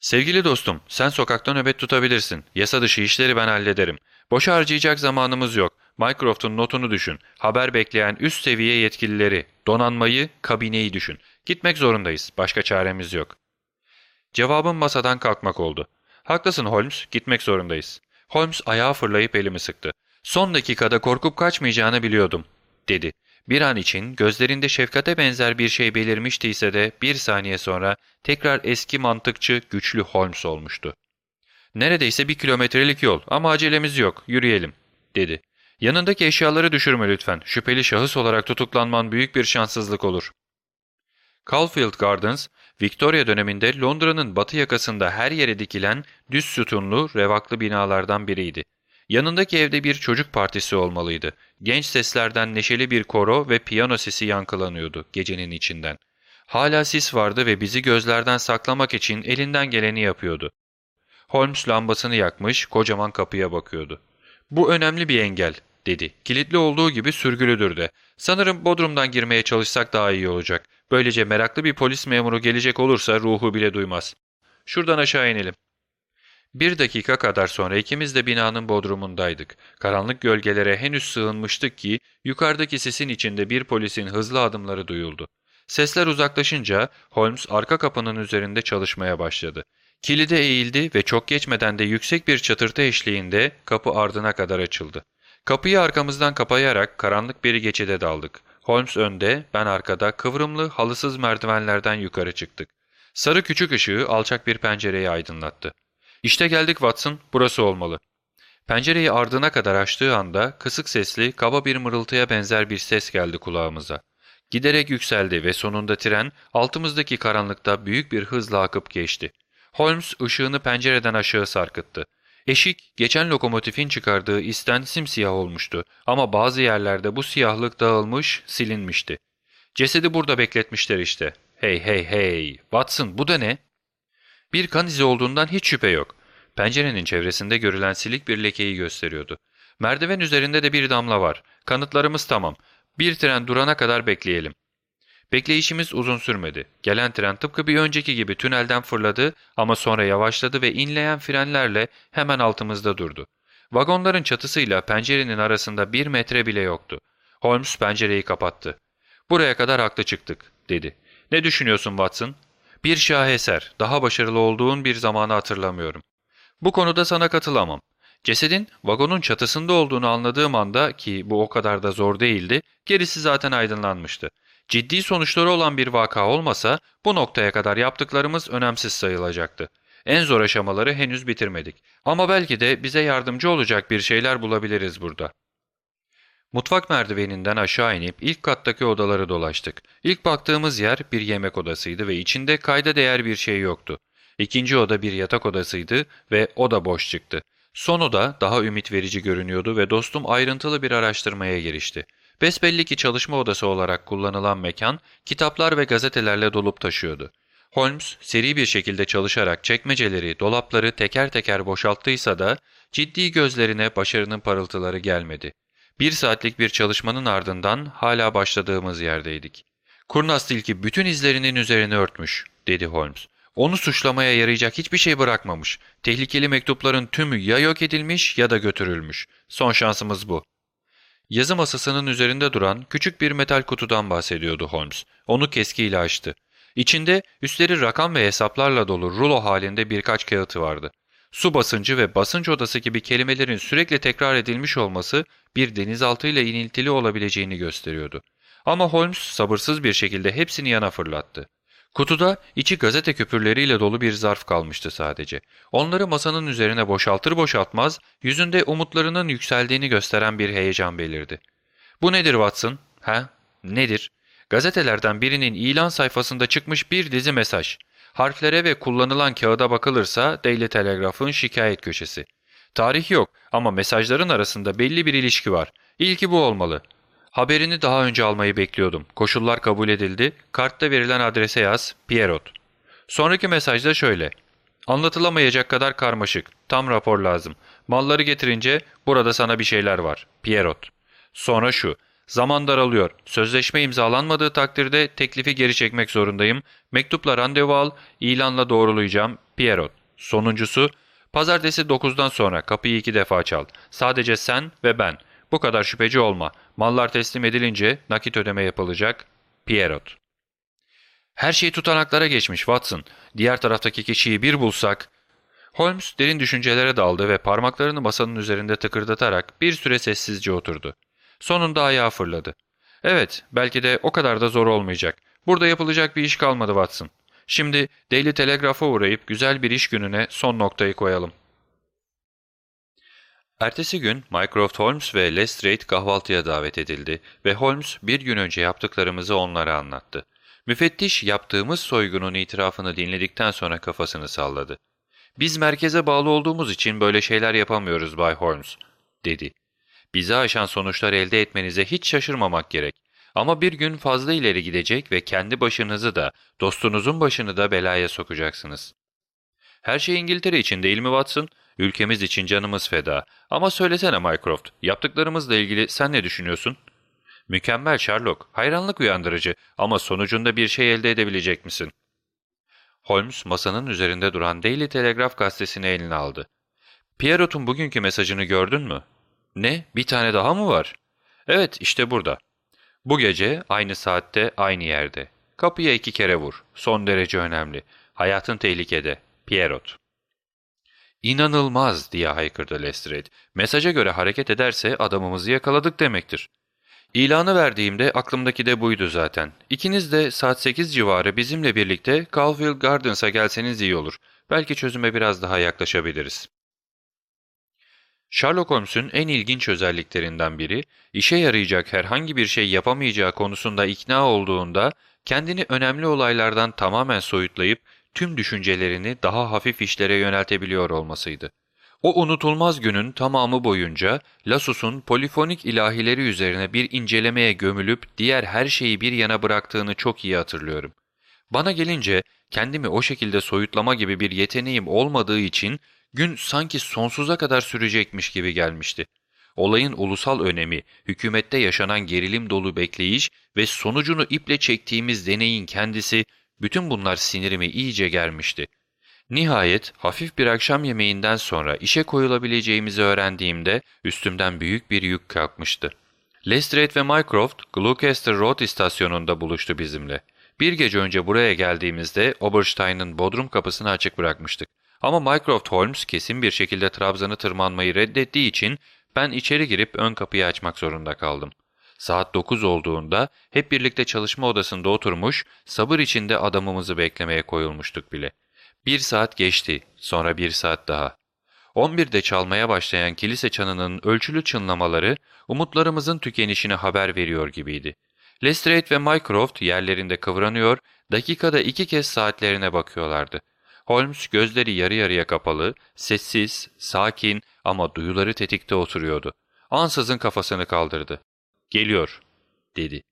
Sevgili dostum, sen sokakta nöbet tutabilirsin. Yasa dışı işleri ben hallederim. Boş harcayacak zamanımız yok. Mycroft'un notunu düşün. Haber bekleyen üst seviye yetkilileri, donanmayı, kabineyi düşün. Gitmek zorundayız. Başka çaremiz yok. Cevabım masadan kalkmak oldu. Haklısın Holmes, gitmek zorundayız. Holmes ayağa fırlayıp elimi sıktı. Son dakikada korkup kaçmayacağını biliyordum, dedi. Bir an için gözlerinde şefkate benzer bir şey belirmiştiyse de bir saniye sonra tekrar eski mantıkçı güçlü Holmes olmuştu. Neredeyse bir kilometrelik yol ama acelemiz yok, yürüyelim, dedi. Yanındaki eşyaları düşürme lütfen, şüpheli şahıs olarak tutuklanman büyük bir şanssızlık olur. Caulfield Gardens, Victoria döneminde Londra'nın batı yakasında her yere dikilen düz sütunlu, revaklı binalardan biriydi. Yanındaki evde bir çocuk partisi olmalıydı. Genç seslerden neşeli bir koro ve piyano sesi yankılanıyordu gecenin içinden. Hala sis vardı ve bizi gözlerden saklamak için elinden geleni yapıyordu. Holmes lambasını yakmış, kocaman kapıya bakıyordu. ''Bu önemli bir engel.'' dedi. ''Kilitli olduğu gibi sürgülüdür de. Sanırım Bodrum'dan girmeye çalışsak daha iyi olacak. Böylece meraklı bir polis memuru gelecek olursa ruhu bile duymaz. Şuradan aşağı inelim.'' Bir dakika kadar sonra ikimiz de binanın bodrumundaydık. Karanlık gölgelere henüz sığınmıştık ki yukarıdaki sesin içinde bir polisin hızlı adımları duyuldu. Sesler uzaklaşınca Holmes arka kapının üzerinde çalışmaya başladı. Kilide eğildi ve çok geçmeden de yüksek bir çatırtı eşliğinde kapı ardına kadar açıldı. Kapıyı arkamızdan kapayarak karanlık bir geçide daldık. Holmes önde, ben arkada kıvrımlı halısız merdivenlerden yukarı çıktık. Sarı küçük ışığı alçak bir pencereyi aydınlattı. İşte geldik Watson, burası olmalı. Pencereyi ardına kadar açtığı anda kısık sesli, kaba bir mırıltıya benzer bir ses geldi kulağımıza. Giderek yükseldi ve sonunda tren altımızdaki karanlıkta büyük bir hızla akıp geçti. Holmes ışığını pencereden aşağı sarkıttı. Eşik, geçen lokomotifin çıkardığı isten simsiyah olmuştu ama bazı yerlerde bu siyahlık dağılmış, silinmişti. Cesedi burada bekletmişler işte. Hey hey hey, Watson bu da ne? Bir kan izi olduğundan hiç şüphe yok. Pencerenin çevresinde görülen silik bir lekeyi gösteriyordu. Merdiven üzerinde de bir damla var. Kanıtlarımız tamam. Bir tren durana kadar bekleyelim. Bekleyişimiz uzun sürmedi. Gelen tren tıpkı bir önceki gibi tünelden fırladı ama sonra yavaşladı ve inleyen frenlerle hemen altımızda durdu. Vagonların çatısıyla pencerenin arasında bir metre bile yoktu. Holmes pencereyi kapattı. ''Buraya kadar haklı çıktık.'' dedi. ''Ne düşünüyorsun Watson?'' ''Bir şaheser, daha başarılı olduğun bir zamanı hatırlamıyorum.'' ''Bu konuda sana katılamam. Cesedin vagonun çatısında olduğunu anladığım anda ki bu o kadar da zor değildi, gerisi zaten aydınlanmıştı. Ciddi sonuçları olan bir vaka olmasa bu noktaya kadar yaptıklarımız önemsiz sayılacaktı. En zor aşamaları henüz bitirmedik. Ama belki de bize yardımcı olacak bir şeyler bulabiliriz burada. Mutfak merdiveninden aşağı inip ilk kattaki odaları dolaştık. İlk baktığımız yer bir yemek odasıydı ve içinde kayda değer bir şey yoktu. İkinci oda bir yatak odasıydı ve o da boş çıktı. Son oda daha ümit verici görünüyordu ve dostum ayrıntılı bir araştırmaya girişti. Besbelli ki çalışma odası olarak kullanılan mekan, kitaplar ve gazetelerle dolup taşıyordu. Holmes seri bir şekilde çalışarak çekmeceleri, dolapları teker teker boşalttıysa da ciddi gözlerine başarının parıltıları gelmedi. Bir saatlik bir çalışmanın ardından hala başladığımız yerdeydik. Kurnaz tilki bütün izlerinin üzerine örtmüş, dedi Holmes. Onu suçlamaya yarayacak hiçbir şey bırakmamış. Tehlikeli mektupların tümü ya yok edilmiş ya da götürülmüş. Son şansımız bu. Yazı masasının üzerinde duran küçük bir metal kutudan bahsediyordu Holmes. Onu keskiyle açtı. İçinde üstleri rakam ve hesaplarla dolu rulo halinde birkaç kağıtı vardı. Su basıncı ve basınç odası gibi kelimelerin sürekli tekrar edilmiş olması bir denizaltıyla iniltili olabileceğini gösteriyordu. Ama Holmes sabırsız bir şekilde hepsini yana fırlattı. Kutuda içi gazete küpürleriyle dolu bir zarf kalmıştı sadece. Onları masanın üzerine boşaltır boşaltmaz yüzünde umutlarının yükseldiğini gösteren bir heyecan belirdi. ''Bu nedir Watson? Ha? Nedir?'' Gazetelerden birinin ilan sayfasında çıkmış bir dizi mesaj. Harflere ve kullanılan kağıda bakılırsa Daily Telegraph'ın şikayet köşesi. Tarih yok ama mesajların arasında belli bir ilişki var. İlki bu olmalı. Haberini daha önce almayı bekliyordum. Koşullar kabul edildi. Kartta verilen adrese yaz. Pierrot. Sonraki mesajda şöyle. Anlatılamayacak kadar karmaşık. Tam rapor lazım. Malları getirince burada sana bir şeyler var. Pierrot. Sonra şu. Zaman daralıyor. Sözleşme imzalanmadığı takdirde teklifi geri çekmek zorundayım. Mektupla randevu al, ilanla doğrulayacağım. Pierrot. Sonuncusu, pazartesi 9'dan sonra kapıyı iki defa çal. Sadece sen ve ben. Bu kadar şüpheci olma. Mallar teslim edilince nakit ödeme yapılacak. Pierrot. Her şey tutanaklara geçmiş Watson. Diğer taraftaki kişiyi bir bulsak... Holmes derin düşüncelere daldı ve parmaklarını masanın üzerinde tıkırdatarak bir süre sessizce oturdu. Sonunda ayağa fırladı. Evet, belki de o kadar da zor olmayacak. Burada yapılacak bir iş kalmadı Watson. Şimdi Daily Telegraph'a uğrayıp güzel bir iş gününe son noktayı koyalım. Ertesi gün Mycroft Holmes ve Lestrade kahvaltıya davet edildi ve Holmes bir gün önce yaptıklarımızı onlara anlattı. Müfettiş yaptığımız soygunun itirafını dinledikten sonra kafasını salladı. ''Biz merkeze bağlı olduğumuz için böyle şeyler yapamıyoruz Bay Holmes.'' dedi. ''Bizi aşan sonuçlar elde etmenize hiç şaşırmamak gerek. Ama bir gün fazla ileri gidecek ve kendi başınızı da, dostunuzun başını da belaya sokacaksınız.'' ''Her şey İngiltere için değil mi Watson?'' Ülkemiz için canımız feda. Ama söylesene Mycroft, yaptıklarımızla ilgili sen ne düşünüyorsun? Mükemmel Sherlock, hayranlık uyandırıcı ama sonucunda bir şey elde edebilecek misin? Holmes masanın üzerinde duran Daily Telegraph gazetesini eline aldı. Pierrot'un bugünkü mesajını gördün mü? Ne, bir tane daha mı var? Evet, işte burada. Bu gece aynı saatte aynı yerde. Kapıya iki kere vur. Son derece önemli. Hayatın tehlikede. Pierrot. ''İnanılmaz!'' diye haykırdı Lestrade. ''Mesaja göre hareket ederse adamımızı yakaladık demektir.'' İlanı verdiğimde aklımdaki de buydu zaten. İkiniz de saat 8 civarı bizimle birlikte Caulfield Gardens'a gelseniz iyi olur. Belki çözüme biraz daha yaklaşabiliriz. Sherlock Holmes'un en ilginç özelliklerinden biri, işe yarayacak herhangi bir şey yapamayacağı konusunda ikna olduğunda kendini önemli olaylardan tamamen soyutlayıp tüm düşüncelerini daha hafif işlere yöneltebiliyor olmasıydı. O unutulmaz günün tamamı boyunca Lasus'un polifonik ilahileri üzerine bir incelemeye gömülüp diğer her şeyi bir yana bıraktığını çok iyi hatırlıyorum. Bana gelince kendimi o şekilde soyutlama gibi bir yeteneğim olmadığı için gün sanki sonsuza kadar sürecekmiş gibi gelmişti. Olayın ulusal önemi, hükümette yaşanan gerilim dolu bekleyiş ve sonucunu iple çektiğimiz deneyin kendisi, bütün bunlar sinirimi iyice germişti. Nihayet hafif bir akşam yemeğinden sonra işe koyulabileceğimizi öğrendiğimde üstümden büyük bir yük kalkmıştı. Lestrade ve Mycroft, Gloucester Road istasyonunda buluştu bizimle. Bir gece önce buraya geldiğimizde Oberstein'ın bodrum kapısını açık bırakmıştık. Ama Mycroft Holmes kesin bir şekilde Trabzan'ı tırmanmayı reddettiği için ben içeri girip ön kapıyı açmak zorunda kaldım. Saat 9 olduğunda hep birlikte çalışma odasında oturmuş, sabır içinde adamımızı beklemeye koyulmuştuk bile. Bir saat geçti, sonra bir saat daha. 11'de çalmaya başlayan kilise çanının ölçülü çınlamaları umutlarımızın tükenişine haber veriyor gibiydi. Lestrade ve Mycroft yerlerinde kıvranıyor, dakikada iki kez saatlerine bakıyorlardı. Holmes gözleri yarı yarıya kapalı, sessiz, sakin ama duyuları tetikte oturuyordu. Ansızın kafasını kaldırdı. ''Geliyor.'' dedi.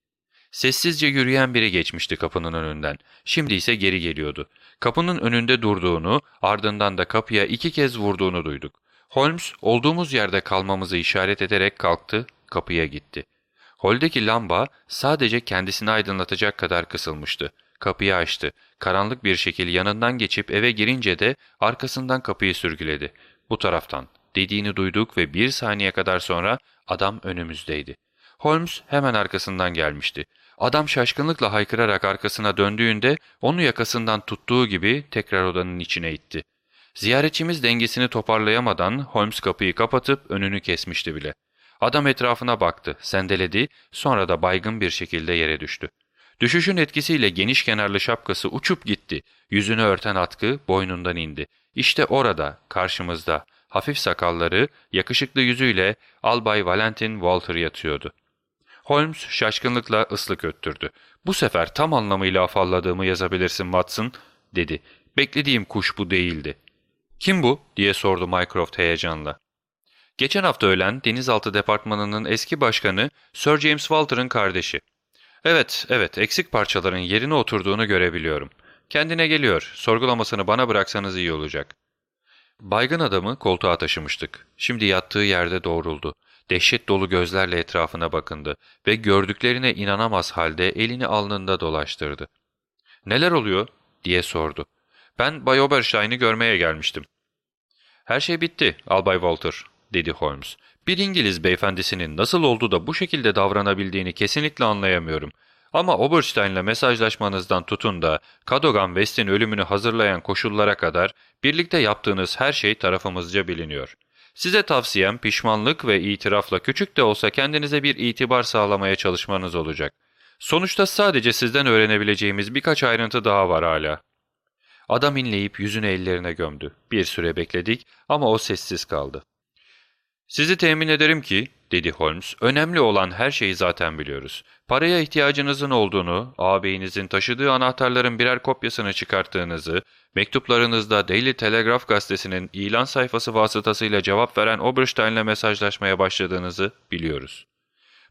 Sessizce yürüyen biri geçmişti kapının önünden. Şimdi ise geri geliyordu. Kapının önünde durduğunu, ardından da kapıya iki kez vurduğunu duyduk. Holmes olduğumuz yerde kalmamızı işaret ederek kalktı, kapıya gitti. Holdeki lamba sadece kendisini aydınlatacak kadar kısılmıştı. Kapıyı açtı. Karanlık bir şekil yanından geçip eve girince de arkasından kapıyı sürgüledi. Bu taraftan dediğini duyduk ve bir saniye kadar sonra adam önümüzdeydi. Holmes hemen arkasından gelmişti. Adam şaşkınlıkla haykırarak arkasına döndüğünde onu yakasından tuttuğu gibi tekrar odanın içine itti. Ziyaretçimiz dengesini toparlayamadan Holmes kapıyı kapatıp önünü kesmişti bile. Adam etrafına baktı, sendeledi, sonra da baygın bir şekilde yere düştü. Düşüşün etkisiyle geniş kenarlı şapkası uçup gitti. Yüzünü örten atkı boynundan indi. İşte orada, karşımızda, hafif sakalları, yakışıklı yüzüyle Albay Valentin Walter yatıyordu. Holmes şaşkınlıkla ıslık öttürdü. ''Bu sefer tam anlamıyla afalladığımı yazabilirsin Watson.'' dedi. ''Beklediğim kuş bu değildi.'' ''Kim bu?'' diye sordu Mycroft heyecanla. Geçen hafta ölen Denizaltı Departmanı'nın eski başkanı Sir James Walter'ın kardeşi. Evet, evet, eksik parçaların yerine oturduğunu görebiliyorum. Kendine geliyor, sorgulamasını bana bıraksanız iyi olacak. Baygın adamı koltuğa taşımıştık. Şimdi yattığı yerde doğruldu. Dehşet dolu gözlerle etrafına bakındı ve gördüklerine inanamaz halde elini alnında dolaştırdı. ''Neler oluyor?'' diye sordu. ''Ben Bay Oberstein'i görmeye gelmiştim.'' ''Her şey bitti, Albay Walter.'' dedi Holmes. ''Bir İngiliz beyefendisinin nasıl oldu da bu şekilde davranabildiğini kesinlikle anlayamıyorum. Ama Oberstein'le mesajlaşmanızdan tutun da Cadogan West'in ölümünü hazırlayan koşullara kadar birlikte yaptığınız her şey tarafımızca biliniyor.'' Size tavsiyem pişmanlık ve itirafla küçük de olsa kendinize bir itibar sağlamaya çalışmanız olacak. Sonuçta sadece sizden öğrenebileceğimiz birkaç ayrıntı daha var hala. Adam inleyip yüzünü ellerine gömdü. Bir süre bekledik ama o sessiz kaldı. Sizi temin ederim ki, dedi Holmes, önemli olan her şeyi zaten biliyoruz. Paraya ihtiyacınızın olduğunu, ağabeyinizin taşıdığı anahtarların birer kopyasını çıkarttığınızı, mektuplarınızda Daily Telegraph gazetesinin ilan sayfası vasıtasıyla cevap veren Oberstein'le mesajlaşmaya başladığınızı biliyoruz.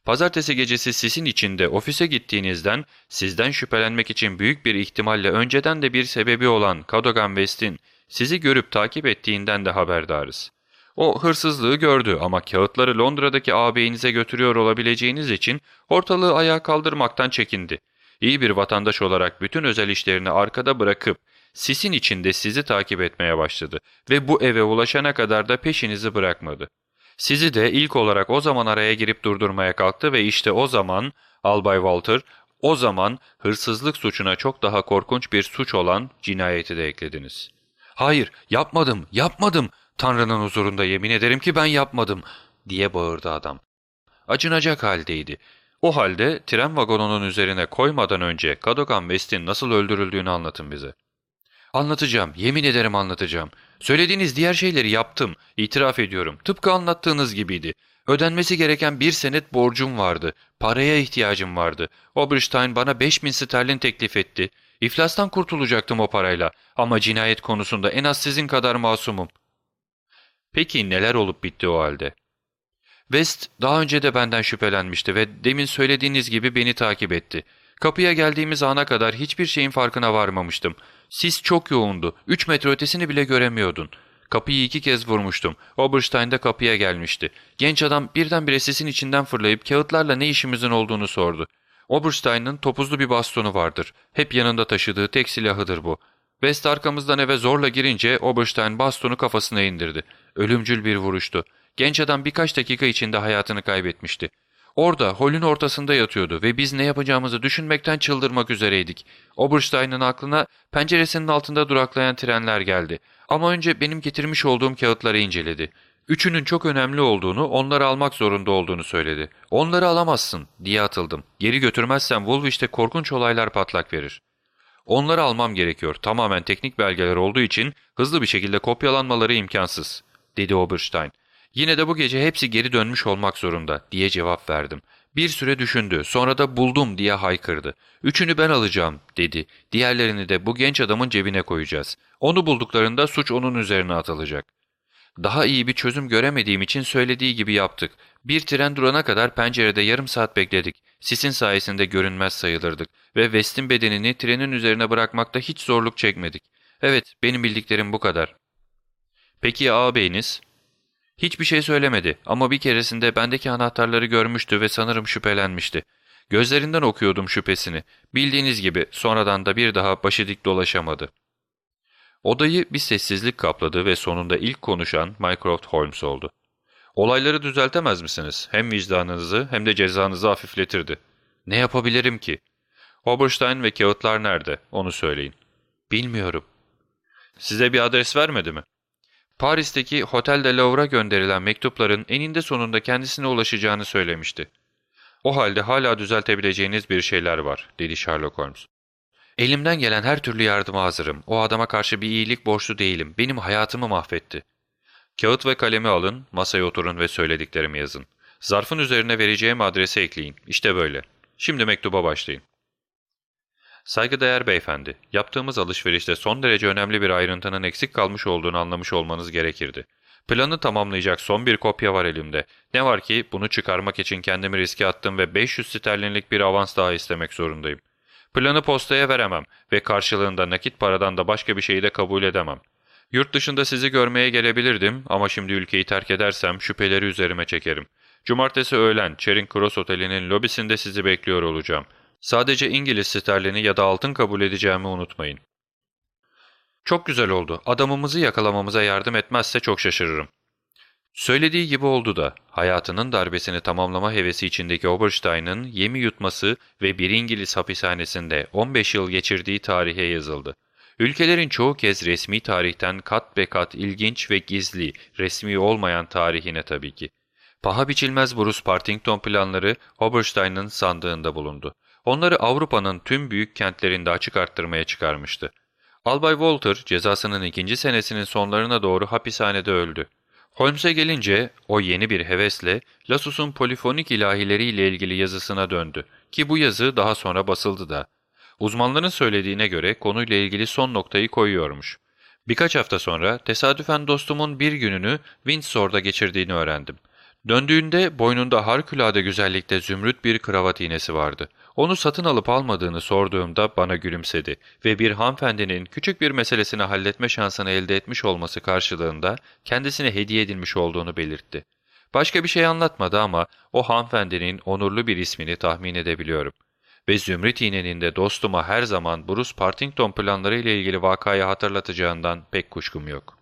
Pazartesi gecesi sisin içinde ofise gittiğinizden, sizden şüphelenmek için büyük bir ihtimalle önceden de bir sebebi olan Cadogan West'in sizi görüp takip ettiğinden de haberdarız. O hırsızlığı gördü ama kağıtları Londra'daki ağabeyinize götürüyor olabileceğiniz için ortalığı ayağa kaldırmaktan çekindi. İyi bir vatandaş olarak bütün özel işlerini arkada bırakıp sisin içinde sizi takip etmeye başladı ve bu eve ulaşana kadar da peşinizi bırakmadı. Sizi de ilk olarak o zaman araya girip durdurmaya kalktı ve işte o zaman Albay Walter, o zaman hırsızlık suçuna çok daha korkunç bir suç olan cinayeti de eklediniz. ''Hayır, yapmadım, yapmadım. Tanrı'nın huzurunda yemin ederim ki ben yapmadım.'' diye bağırdı adam. Acınacak haldeydi. O halde tren vagonunun üzerine koymadan önce Cadogan West'in nasıl öldürüldüğünü anlatın bize. Anlatacağım, yemin ederim anlatacağım. Söylediğiniz diğer şeyleri yaptım, itiraf ediyorum. Tıpkı anlattığınız gibiydi. Ödenmesi gereken bir senet borcum vardı. Paraya ihtiyacım vardı. Oberstein bana 5000 sterlin teklif etti. İflastan kurtulacaktım o parayla. Ama cinayet konusunda en az sizin kadar masumum. Peki neler olup bitti o halde? West daha önce de benden şüphelenmişti ve demin söylediğiniz gibi beni takip etti. Kapıya geldiğimiz ana kadar hiçbir şeyin farkına varmamıştım. Sis çok yoğundu. Üç metre ötesini bile göremiyordun. Kapıyı iki kez vurmuştum. Oberstein de kapıya gelmişti. Genç adam birdenbire sisin içinden fırlayıp kağıtlarla ne işimizin olduğunu sordu. Oberstein'ın topuzlu bir bastonu vardır. Hep yanında taşıdığı tek silahıdır bu. West arkamızdan eve zorla girince Oberstein bastonu kafasına indirdi. Ölümcül bir vuruştu. Genç adam birkaç dakika içinde hayatını kaybetmişti. Orada holün ortasında yatıyordu ve biz ne yapacağımızı düşünmekten çıldırmak üzereydik. Oberstein'ın aklına penceresinin altında duraklayan trenler geldi. Ama önce benim getirmiş olduğum kağıtları inceledi. Üçünün çok önemli olduğunu, onları almak zorunda olduğunu söyledi. Onları alamazsın diye atıldım. Geri götürmezsem Woolwich'te korkunç olaylar patlak verir. Onları almam gerekiyor. Tamamen teknik belgeler olduğu için hızlı bir şekilde kopyalanmaları imkansız, dedi Oberstein. Yine de bu gece hepsi geri dönmüş olmak zorunda diye cevap verdim. Bir süre düşündü, sonra da buldum diye haykırdı. Üçünü ben alacağım dedi. Diğerlerini de bu genç adamın cebine koyacağız. Onu bulduklarında suç onun üzerine atılacak. Daha iyi bir çözüm göremediğim için söylediği gibi yaptık. Bir tren durana kadar pencerede yarım saat bekledik. Sisin sayesinde görünmez sayılırdık ve West'in bedenini trenin üzerine bırakmakta hiç zorluk çekmedik. Evet, benim bildiklerim bu kadar. Peki ya ağabeyiniz? Hiçbir şey söylemedi ama bir keresinde bendeki anahtarları görmüştü ve sanırım şüphelenmişti. Gözlerinden okuyordum şüphesini. Bildiğiniz gibi sonradan da bir daha başı dik dolaşamadı. Odayı bir sessizlik kapladı ve sonunda ilk konuşan Mycroft Holmes oldu. Olayları düzeltemez misiniz? Hem vicdanınızı hem de cezanızı hafifletirdi. Ne yapabilirim ki? Oberstein ve kağıtlar nerede? Onu söyleyin. Bilmiyorum. Size bir adres vermedi mi? Paris'teki Hotel de Louvre'a gönderilen mektupların eninde sonunda kendisine ulaşacağını söylemişti. O halde hala düzeltebileceğiniz bir şeyler var, dedi Sherlock Holmes. Elimden gelen her türlü yardıma hazırım. O adama karşı bir iyilik borçlu değilim. Benim hayatımı mahvetti. Kağıt ve kalemi alın, masaya oturun ve söylediklerimi yazın. Zarfın üzerine vereceğim adresi ekleyin. İşte böyle. Şimdi mektuba başlayın. Saygıdeğer beyefendi, yaptığımız alışverişte son derece önemli bir ayrıntının eksik kalmış olduğunu anlamış olmanız gerekirdi. Planı tamamlayacak son bir kopya var elimde. Ne var ki bunu çıkarmak için kendimi riske attım ve 500 sterlinlik bir avans daha istemek zorundayım. Planı postaya veremem ve karşılığında nakit paradan da başka bir şeyi de kabul edemem. Yurt dışında sizi görmeye gelebilirdim ama şimdi ülkeyi terk edersem şüpheleri üzerime çekerim. Cumartesi öğlen Charing Cross Oteli'nin lobisinde sizi bekliyor olacağım. Sadece İngiliz sterlini ya da altın kabul edeceğimi unutmayın. Çok güzel oldu. Adamımızı yakalamamıza yardım etmezse çok şaşırırım. Söylediği gibi oldu da, hayatının darbesini tamamlama hevesi içindeki Oberstein'ın yemi yutması ve bir İngiliz hapishanesinde 15 yıl geçirdiği tarihe yazıldı. Ülkelerin çoğu kez resmi tarihten kat be kat ilginç ve gizli, resmi olmayan tarihine tabii ki. Paha biçilmez Bruce Partington planları Oberstein'ın sandığında bulundu. Onları Avrupa'nın tüm büyük kentlerinde açık arttırmaya çıkarmıştı. Albay Walter cezasının ikinci senesinin sonlarına doğru hapishanede öldü. Holmes'e gelince o yeni bir hevesle Lasus'un polifonik ilahileriyle ilgili yazısına döndü ki bu yazı daha sonra basıldı da. Uzmanların söylediğine göre konuyla ilgili son noktayı koyuyormuş. Birkaç hafta sonra tesadüfen dostumun bir gününü Windsor'da geçirdiğini öğrendim. Döndüğünde boynunda harikulade güzellikte zümrüt bir kravat iğnesi vardı. Onu satın alıp almadığını sorduğumda bana gülümsedi ve bir hanımefendinin küçük bir meselesini halletme şansını elde etmiş olması karşılığında kendisine hediye edilmiş olduğunu belirtti. Başka bir şey anlatmadı ama o hanımefendinin onurlu bir ismini tahmin edebiliyorum. Ve Zümrüt iğnenin de dostuma her zaman Bruce Partington planları ile ilgili vakayı hatırlatacağından pek kuşkum yok.